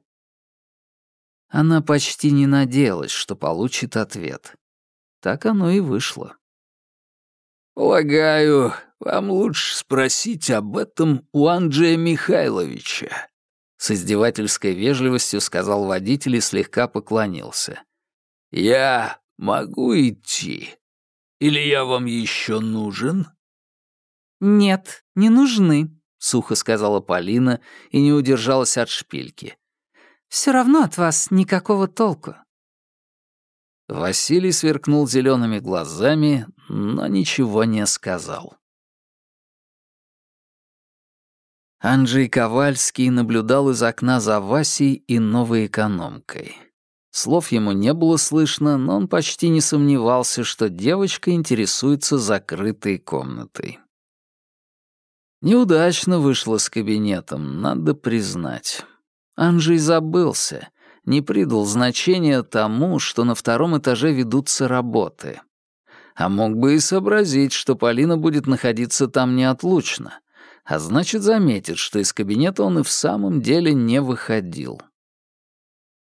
Она почти не надеялась, что получит ответ. Так оно и вышло. «Полагаю, вам лучше спросить об этом у Анджея Михайловича», с издевательской вежливостью сказал водитель и слегка поклонился. «Я могу идти? Или я вам еще нужен?» «Нет, не нужны», — сухо сказала Полина и не удержалась от шпильки. «Все равно от вас никакого толку». Василий сверкнул зелеными глазами, но ничего не сказал. Анджей Ковальский наблюдал из окна за Васей и новой экономкой. Слов ему не было слышно, но он почти не сомневался, что девочка интересуется закрытой комнатой. Неудачно вышло с кабинетом, надо признать. Анджей забылся, не придал значения тому, что на втором этаже ведутся работы. А мог бы и сообразить, что Полина будет находиться там неотлучно а значит, заметит, что из кабинета он и в самом деле не выходил.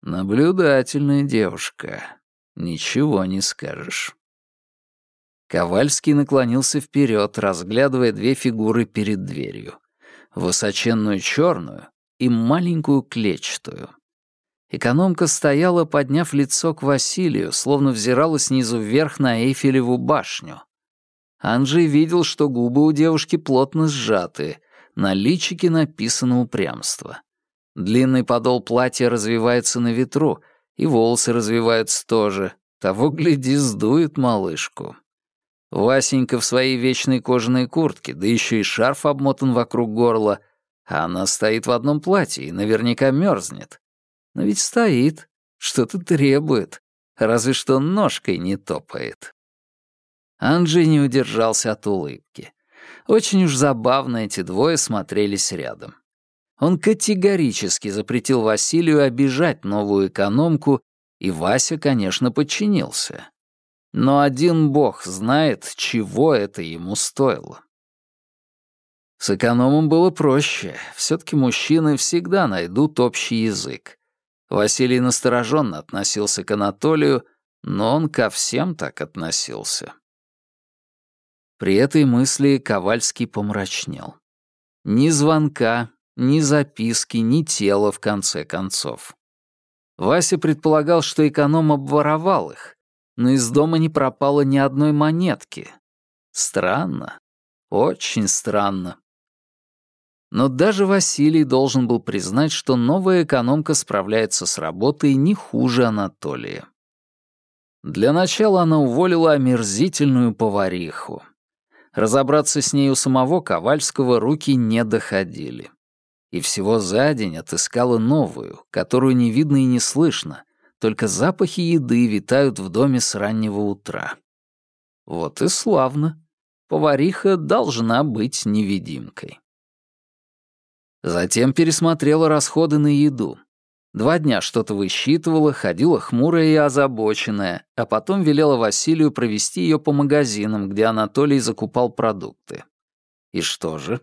Наблюдательная девушка. Ничего не скажешь. Ковальский наклонился вперед, разглядывая две фигуры перед дверью. Высоченную черную и маленькую клетчатую. Экономка стояла, подняв лицо к Василию, словно взирала снизу вверх на Эйфелеву башню. Анджей видел, что губы у девушки плотно сжаты, на личике написано упрямство. Длинный подол платья развивается на ветру, и волосы развиваются тоже. Того, гляди, сдует малышку. Васенька в своей вечной кожаной куртке, да еще и шарф обмотан вокруг горла, а она стоит в одном платье и наверняка мерзнет. Но ведь стоит, что-то требует, разве что ножкой не топает. Анджи не удержался от улыбки. Очень уж забавно эти двое смотрелись рядом. Он категорически запретил Василию обижать новую экономку, и Вася, конечно, подчинился. Но один бог знает, чего это ему стоило. С экономом было проще. все таки мужчины всегда найдут общий язык. Василий настороженно относился к Анатолию, но он ко всем так относился. При этой мысли Ковальский помрачнел. Ни звонка, ни записки, ни тела, в конце концов. Вася предполагал, что эконом обворовал их, но из дома не пропало ни одной монетки. Странно, очень странно. Но даже Василий должен был признать, что новая экономка справляется с работой не хуже Анатолия. Для начала она уволила омерзительную повариху. Разобраться с ней у самого Ковальского руки не доходили. И всего за день отыскала новую, которую не видно и не слышно, только запахи еды витают в доме с раннего утра. Вот и славно. Повариха должна быть невидимкой. Затем пересмотрела расходы на еду. Два дня что-то высчитывала, ходила хмурая и озабоченная, а потом велела Василию провести ее по магазинам, где Анатолий закупал продукты. И что же?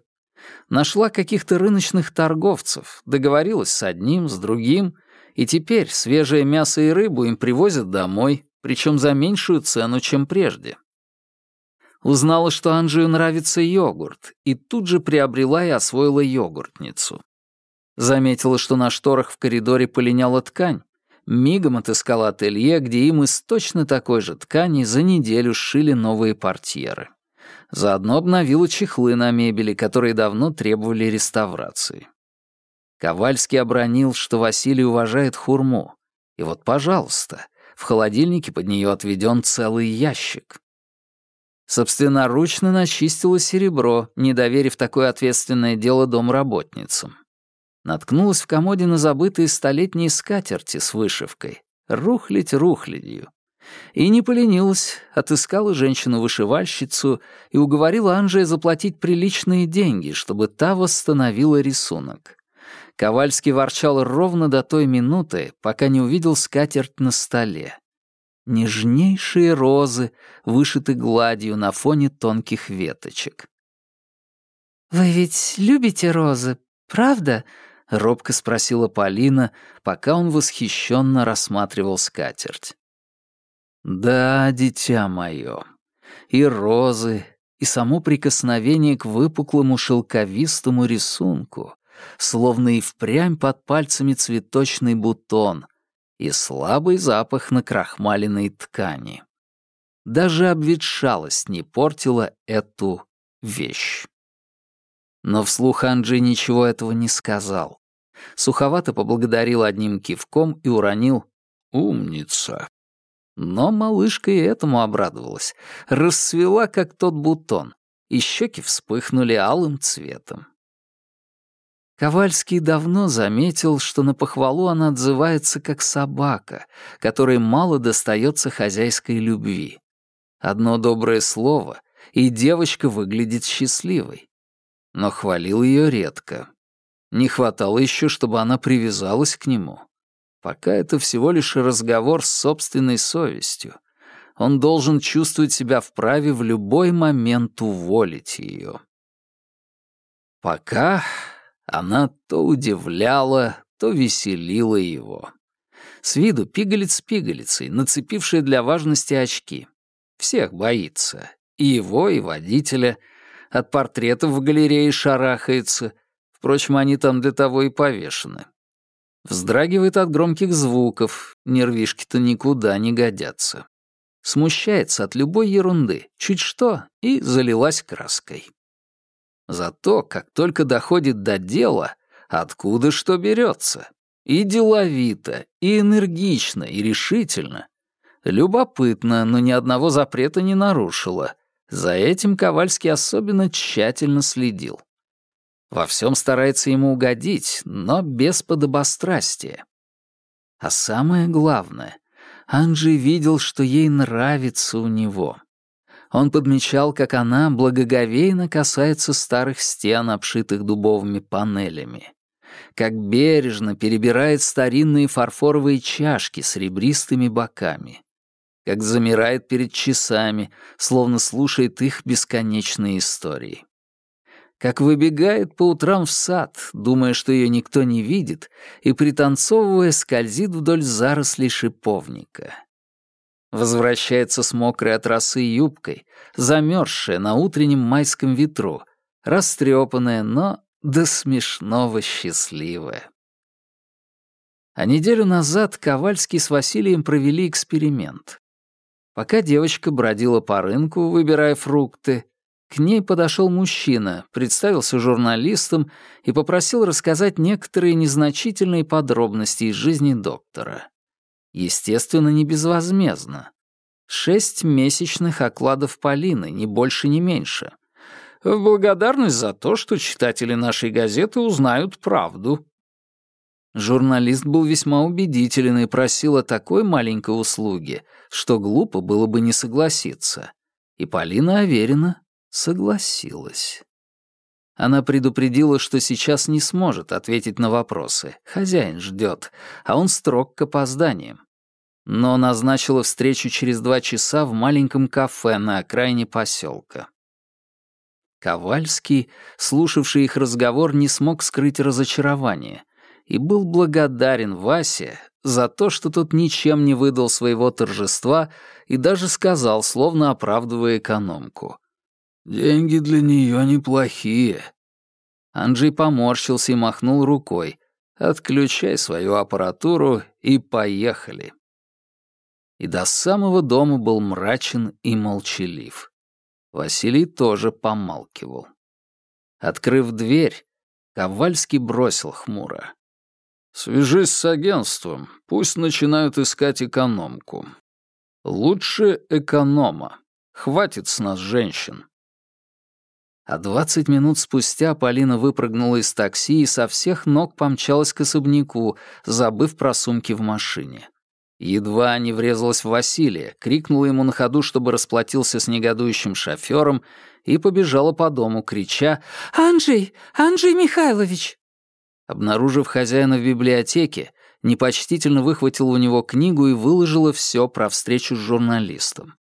Нашла каких-то рыночных торговцев, договорилась с одним, с другим, и теперь свежее мясо и рыбу им привозят домой, причем за меньшую цену, чем прежде. Узнала, что Анжию нравится йогурт, и тут же приобрела и освоила йогуртницу. Заметила, что на шторах в коридоре полиняла ткань. Мигом отыскала ателье, где им из точно такой же ткани за неделю сшили новые портьеры. Заодно обновила чехлы на мебели, которые давно требовали реставрации. Ковальский обронил, что Василий уважает хурму. И вот, пожалуйста, в холодильнике под нее отведен целый ящик. Собственноручно начистила серебро, не доверив такое ответственное дело домработницам. Наткнулась в комоде на забытые столетние скатерти с вышивкой. Рухлить рухлядью. И не поленилась, отыскала женщину-вышивальщицу и уговорила Анжея заплатить приличные деньги, чтобы та восстановила рисунок. Ковальский ворчал ровно до той минуты, пока не увидел скатерть на столе. Нежнейшие розы, вышиты гладью на фоне тонких веточек. «Вы ведь любите розы, правда?» — робко спросила Полина, пока он восхищенно рассматривал скатерть. «Да, дитя мое, и розы, и само прикосновение к выпуклому шелковистому рисунку, словно и впрямь под пальцами цветочный бутон, и слабый запах на крахмаленной ткани. Даже обветшалость не портила эту вещь. Но вслух Анджи ничего этого не сказал суховато поблагодарил одним кивком и уронил «Умница». Но малышка и этому обрадовалась, расцвела, как тот бутон, и щеки вспыхнули алым цветом. Ковальский давно заметил, что на похвалу она отзывается как собака, которой мало достается хозяйской любви. Одно доброе слово, и девочка выглядит счастливой. Но хвалил ее редко. Не хватало еще, чтобы она привязалась к нему. Пока это всего лишь разговор с собственной совестью. Он должен чувствовать себя вправе в любой момент уволить ее. Пока она то удивляла, то веселила его. С виду пигалец с пигалицей, нацепившая для важности очки. Всех боится. И его, и водителя. От портретов в галерее шарахается. Впрочем, они там для того и повешены. Вздрагивает от громких звуков, нервишки-то никуда не годятся. Смущается от любой ерунды, чуть что, и залилась краской. Зато, как только доходит до дела, откуда что берется? И деловито, и энергично, и решительно. Любопытно, но ни одного запрета не нарушила. За этим Ковальский особенно тщательно следил. Во всем старается ему угодить, но без подобострастия. А самое главное, Анджи видел, что ей нравится у него. Он подмечал, как она благоговейно касается старых стен, обшитых дубовыми панелями. Как бережно перебирает старинные фарфоровые чашки с ребристыми боками. Как замирает перед часами, словно слушает их бесконечные истории как выбегает по утрам в сад, думая, что ее никто не видит, и, пританцовывая, скользит вдоль зарослей шиповника. Возвращается с мокрой от росы юбкой, замерзшая на утреннем майском ветру, растрепанная, но до смешного счастливая. А неделю назад Ковальский с Василием провели эксперимент. Пока девочка бродила по рынку, выбирая фрукты, к ней подошел мужчина, представился журналистом и попросил рассказать некоторые незначительные подробности из жизни доктора. Естественно, не безвозмездно. Шесть месячных окладов Полины, ни больше, ни меньше. В благодарность за то, что читатели нашей газеты узнают правду. Журналист был весьма убедителен и просил о такой маленькой услуге, что глупо было бы не согласиться. И Полина Аверина согласилась. Она предупредила, что сейчас не сможет ответить на вопросы. Хозяин ждет, а он строг к опозданиям. Но назначила встречу через два часа в маленьком кафе на окраине поселка. Ковальский, слушавший их разговор, не смог скрыть разочарование и был благодарен Васе за то, что тот ничем не выдал своего торжества и даже сказал, словно оправдывая экономку — Деньги для нее неплохие». Анджей поморщился и махнул рукой. «Отключай свою аппаратуру и поехали». И до самого дома был мрачен и молчалив. Василий тоже помалкивал. Открыв дверь, Ковальский бросил хмуро. «Свяжись с агентством, пусть начинают искать экономку. Лучше эконома. Хватит с нас женщин». А двадцать минут спустя Полина выпрыгнула из такси и со всех ног помчалась к особняку, забыв про сумки в машине. Едва не врезалась в Василия, крикнула ему на ходу, чтобы расплатился с негодующим шофёром, и побежала по дому, крича «Анджей! Анджей Михайлович!». Обнаружив хозяина в библиотеке, непочтительно выхватила у него книгу и выложила всё про встречу с журналистом.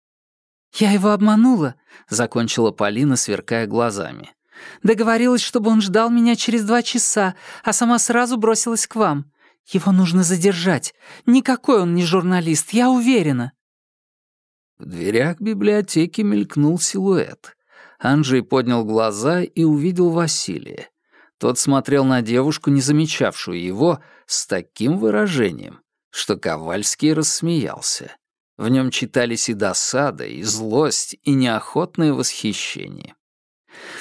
«Я его обманула», — закончила Полина, сверкая глазами. «Договорилась, чтобы он ждал меня через два часа, а сама сразу бросилась к вам. Его нужно задержать. Никакой он не журналист, я уверена». В дверях библиотеки мелькнул силуэт. Анджей поднял глаза и увидел Василия. Тот смотрел на девушку, не замечавшую его, с таким выражением, что Ковальский рассмеялся. В нем читались и досада, и злость, и неохотное восхищение.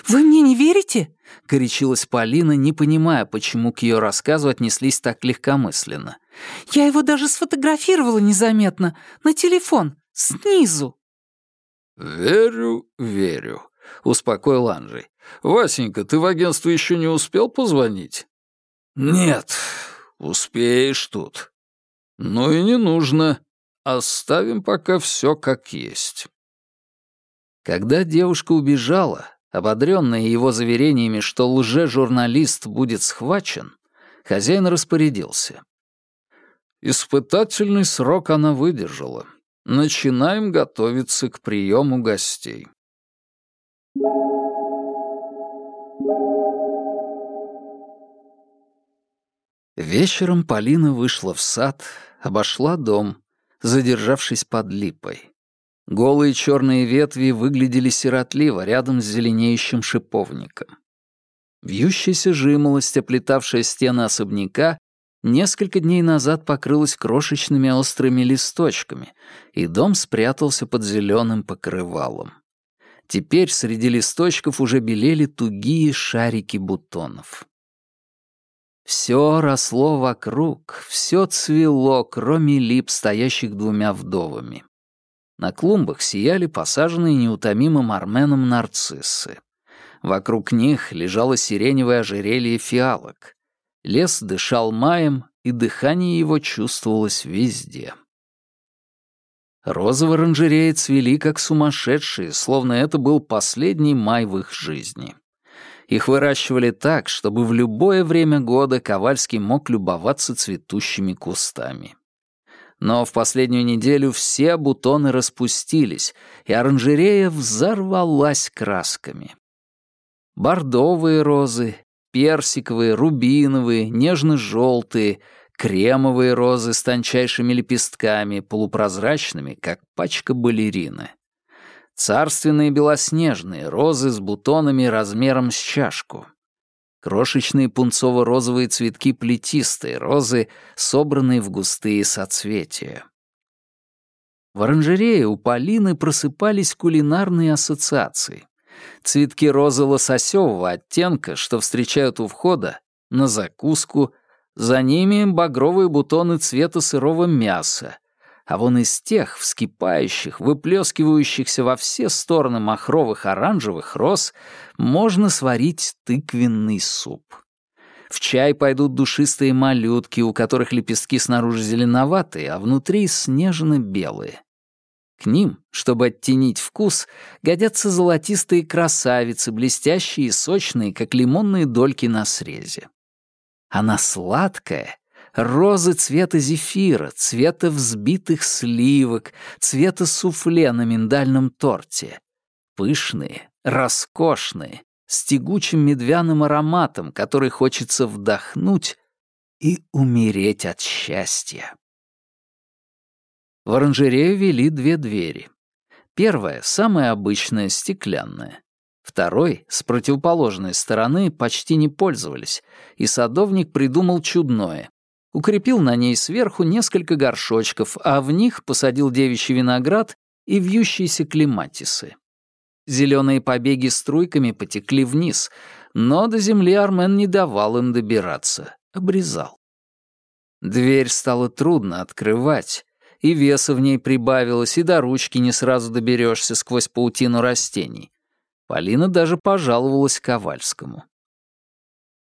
«Вы мне не верите?» — горячилась Полина, не понимая, почему к ее рассказу отнеслись так легкомысленно. «Я его даже сфотографировала незаметно, на телефон, снизу». «Верю, верю», — успокоил Анжей. «Васенька, ты в агентство еще не успел позвонить?» «Нет, успеешь тут». «Ну и не нужно. Оставим пока все как есть. Когда девушка убежала, ободренная его заверениями, что лже-журналист будет схвачен, хозяин распорядился. Испытательный срок она выдержала. Начинаем готовиться к приему гостей. Вечером Полина вышла в сад, обошла дом, задержавшись под липой. Голые черные ветви выглядели сиротливо рядом с зеленеющим шиповником. Вьющаяся жимолость, оплетавшая стены особняка, несколько дней назад покрылась крошечными острыми листочками, и дом спрятался под зеленым покрывалом. Теперь среди листочков уже белели тугие шарики бутонов. Все росло вокруг, все цвело, кроме лип, стоящих двумя вдовами. На клумбах сияли посаженные неутомимым арменом нарциссы. Вокруг них лежало сиреневое ожерелье фиалок. Лес дышал маем, и дыхание его чувствовалось везде. Розы в оранжерее цвели как сумасшедшие, словно это был последний май в их жизни. Их выращивали так, чтобы в любое время года Ковальский мог любоваться цветущими кустами. Но в последнюю неделю все бутоны распустились, и оранжерея взорвалась красками. Бордовые розы, персиковые, рубиновые, нежно-желтые, кремовые розы с тончайшими лепестками, полупрозрачными, как пачка балерины. Царственные белоснежные розы с бутонами размером с чашку. Крошечные пунцово-розовые цветки плетистые розы, собранные в густые соцветия. В оранжерее у Полины просыпались кулинарные ассоциации. Цветки розы лососевого оттенка, что встречают у входа, на закуску, за ними багровые бутоны цвета сырого мяса, а вон из тех вскипающих, выплескивающихся во все стороны махровых-оранжевых роз можно сварить тыквенный суп. В чай пойдут душистые малютки, у которых лепестки снаружи зеленоватые, а внутри снежно-белые. К ним, чтобы оттенить вкус, годятся золотистые красавицы, блестящие и сочные, как лимонные дольки на срезе. Она сладкая Розы цвета зефира, цвета взбитых сливок, цвета суфле на миндальном торте. Пышные, роскошные, с тягучим медвяным ароматом, который хочется вдохнуть и умереть от счастья. В оранжерею вели две двери. Первая, самая обычная, стеклянная. Второй, с противоположной стороны, почти не пользовались, и садовник придумал чудное укрепил на ней сверху несколько горшочков, а в них посадил девичий виноград и вьющиеся клематисы. Зеленые побеги струйками потекли вниз, но до земли Армен не давал им добираться, обрезал. Дверь стало трудно открывать, и веса в ней прибавилось, и до ручки не сразу доберешься сквозь паутину растений. Полина даже пожаловалась Ковальскому.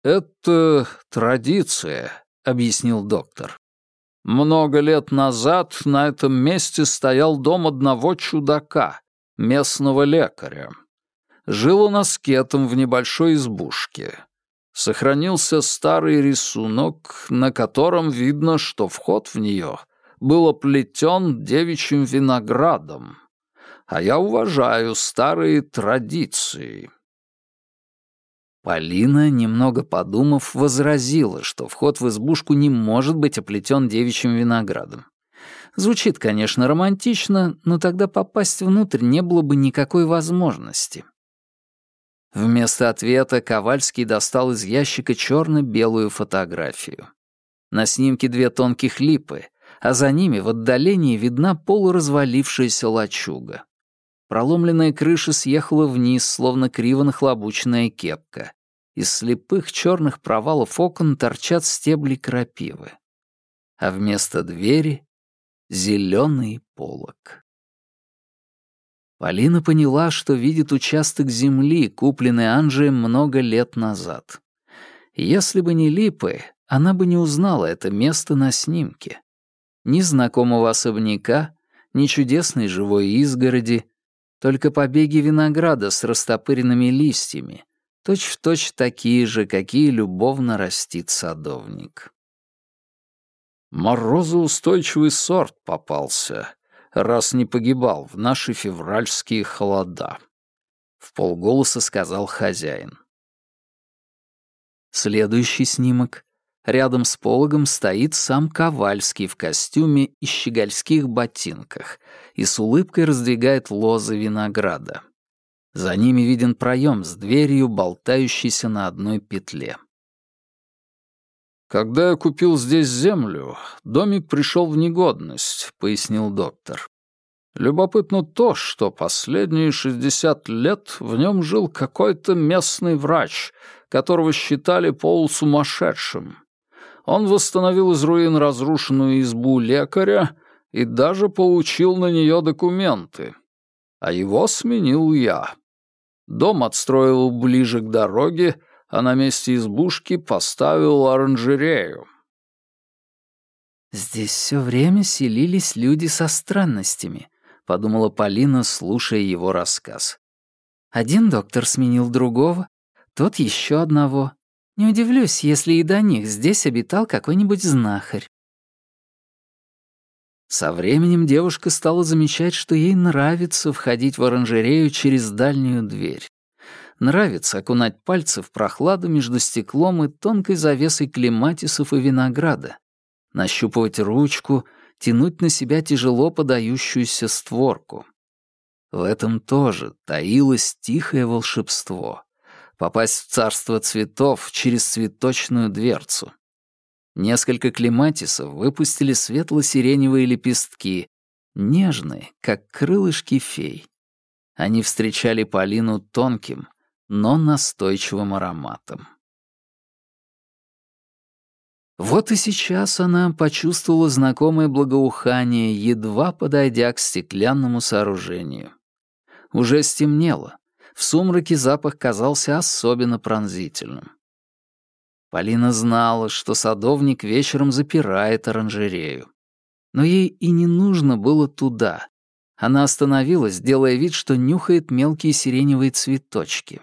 «Это традиция», объяснил доктор. Много лет назад на этом месте стоял дом одного чудака, местного лекаря. Жил он аскетом в небольшой избушке. Сохранился старый рисунок, на котором видно, что вход в нее был оплетен девичьим виноградом. А я уважаю старые традиции. Полина, немного подумав, возразила, что вход в избушку не может быть оплетен девичьим виноградом. Звучит, конечно, романтично, но тогда попасть внутрь не было бы никакой возможности. Вместо ответа Ковальский достал из ящика черно-белую фотографию. На снимке две тонких липы, а за ними в отдалении видна полуразвалившаяся лачуга. Проломленная крыша съехала вниз, словно криво нахлобученная кепка из слепых черных провалов окон торчат стебли крапивы, а вместо двери — зеленый полог. Полина поняла, что видит участок земли, купленный Анжием много лет назад. Если бы не липы, она бы не узнала это место на снимке. Ни знакомого особняка, ни чудесной живой изгороди, только побеги винограда с растопыренными листьями — точь-в-точь точь такие же, какие любовно растит садовник. Морозоустойчивый сорт попался, раз не погибал в наши февральские холода. В полголоса сказал хозяин. Следующий снимок. Рядом с пологом стоит сам Ковальский в костюме и щегольских ботинках и с улыбкой раздвигает лозы винограда. За ними виден проем с дверью, болтающейся на одной петле. «Когда я купил здесь землю, домик пришел в негодность», — пояснил доктор. «Любопытно то, что последние 60 лет в нем жил какой-то местный врач, которого считали полусумасшедшим. Он восстановил из руин разрушенную избу лекаря и даже получил на нее документы. А его сменил я, Дом отстроил ближе к дороге, а на месте избушки поставил оранжерею. «Здесь все время селились люди со странностями», — подумала Полина, слушая его рассказ. «Один доктор сменил другого, тот еще одного. Не удивлюсь, если и до них здесь обитал какой-нибудь знахарь. Со временем девушка стала замечать, что ей нравится входить в оранжерею через дальнюю дверь. Нравится окунать пальцы в прохладу между стеклом и тонкой завесой клематисов и винограда, нащупывать ручку, тянуть на себя тяжело подающуюся створку. В этом тоже таилось тихое волшебство — попасть в царство цветов через цветочную дверцу. Несколько клематисов выпустили светло-сиреневые лепестки, нежные, как крылышки фей. Они встречали Полину тонким, но настойчивым ароматом. Вот и сейчас она почувствовала знакомое благоухание, едва подойдя к стеклянному сооружению. Уже стемнело. В сумраке запах казался особенно пронзительным. Полина знала, что садовник вечером запирает оранжерею. Но ей и не нужно было туда. Она остановилась, делая вид, что нюхает мелкие сиреневые цветочки.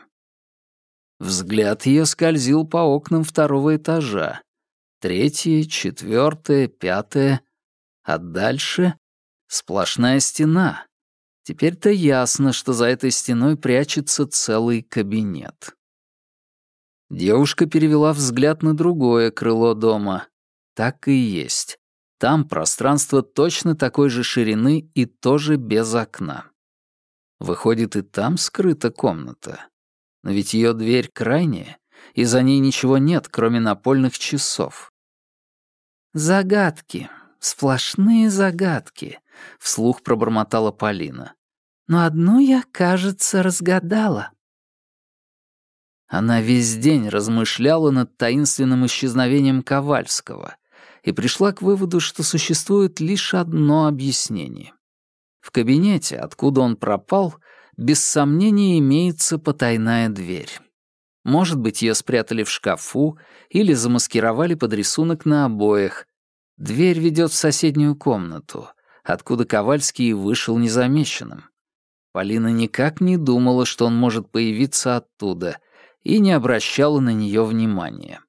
Взгляд ее скользил по окнам второго этажа. Третье, четвертое, пятое. А дальше — сплошная стена. Теперь-то ясно, что за этой стеной прячется целый кабинет. Девушка перевела взгляд на другое крыло дома. Так и есть. Там пространство точно такой же ширины и тоже без окна. Выходит, и там скрыта комната. Но ведь ее дверь крайняя, и за ней ничего нет, кроме напольных часов. «Загадки, сплошные загадки», — вслух пробормотала Полина. «Но одну я, кажется, разгадала». Она весь день размышляла над таинственным исчезновением Ковальского и пришла к выводу, что существует лишь одно объяснение. В кабинете, откуда он пропал, без сомнения имеется потайная дверь. Может быть, ее спрятали в шкафу или замаскировали под рисунок на обоях. Дверь ведет в соседнюю комнату, откуда Ковальский вышел незамеченным. Полина никак не думала, что он может появиться оттуда, и не обращала на нее внимания.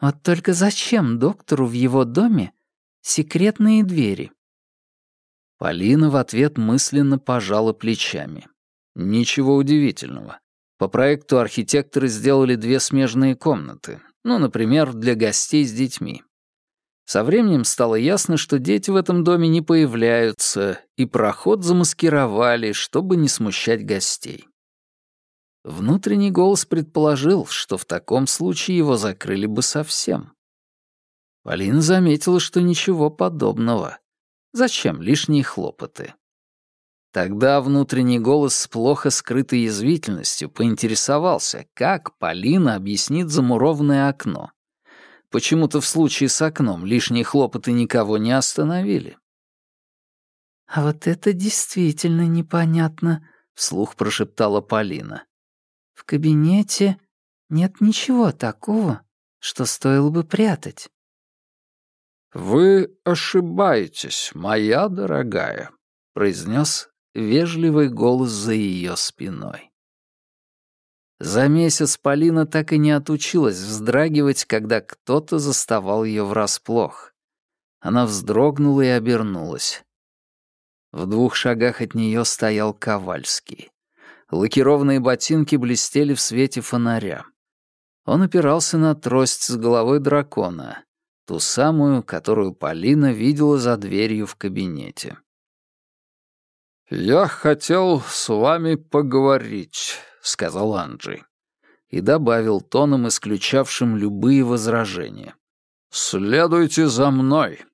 Вот только зачем доктору в его доме секретные двери? Полина в ответ мысленно пожала плечами. Ничего удивительного. По проекту архитекторы сделали две смежные комнаты, ну, например, для гостей с детьми. Со временем стало ясно, что дети в этом доме не появляются, и проход замаскировали, чтобы не смущать гостей. Внутренний голос предположил, что в таком случае его закрыли бы совсем. Полина заметила, что ничего подобного. Зачем лишние хлопоты? Тогда внутренний голос с плохо скрытой язвительностью поинтересовался, как Полина объяснит замурованное окно. Почему-то в случае с окном лишние хлопоты никого не остановили. «А вот это действительно непонятно», — вслух прошептала Полина. В кабинете нет ничего такого, что стоило бы прятать. «Вы ошибаетесь, моя дорогая», — произнес вежливый голос за ее спиной. За месяц Полина так и не отучилась вздрагивать, когда кто-то заставал ее врасплох. Она вздрогнула и обернулась. В двух шагах от нее стоял Ковальский. Лакированные ботинки блестели в свете фонаря. Он опирался на трость с головой дракона, ту самую, которую Полина видела за дверью в кабинете. «Я хотел с вами поговорить», — сказал Анджи. И добавил тоном, исключавшим любые возражения. «Следуйте за мной».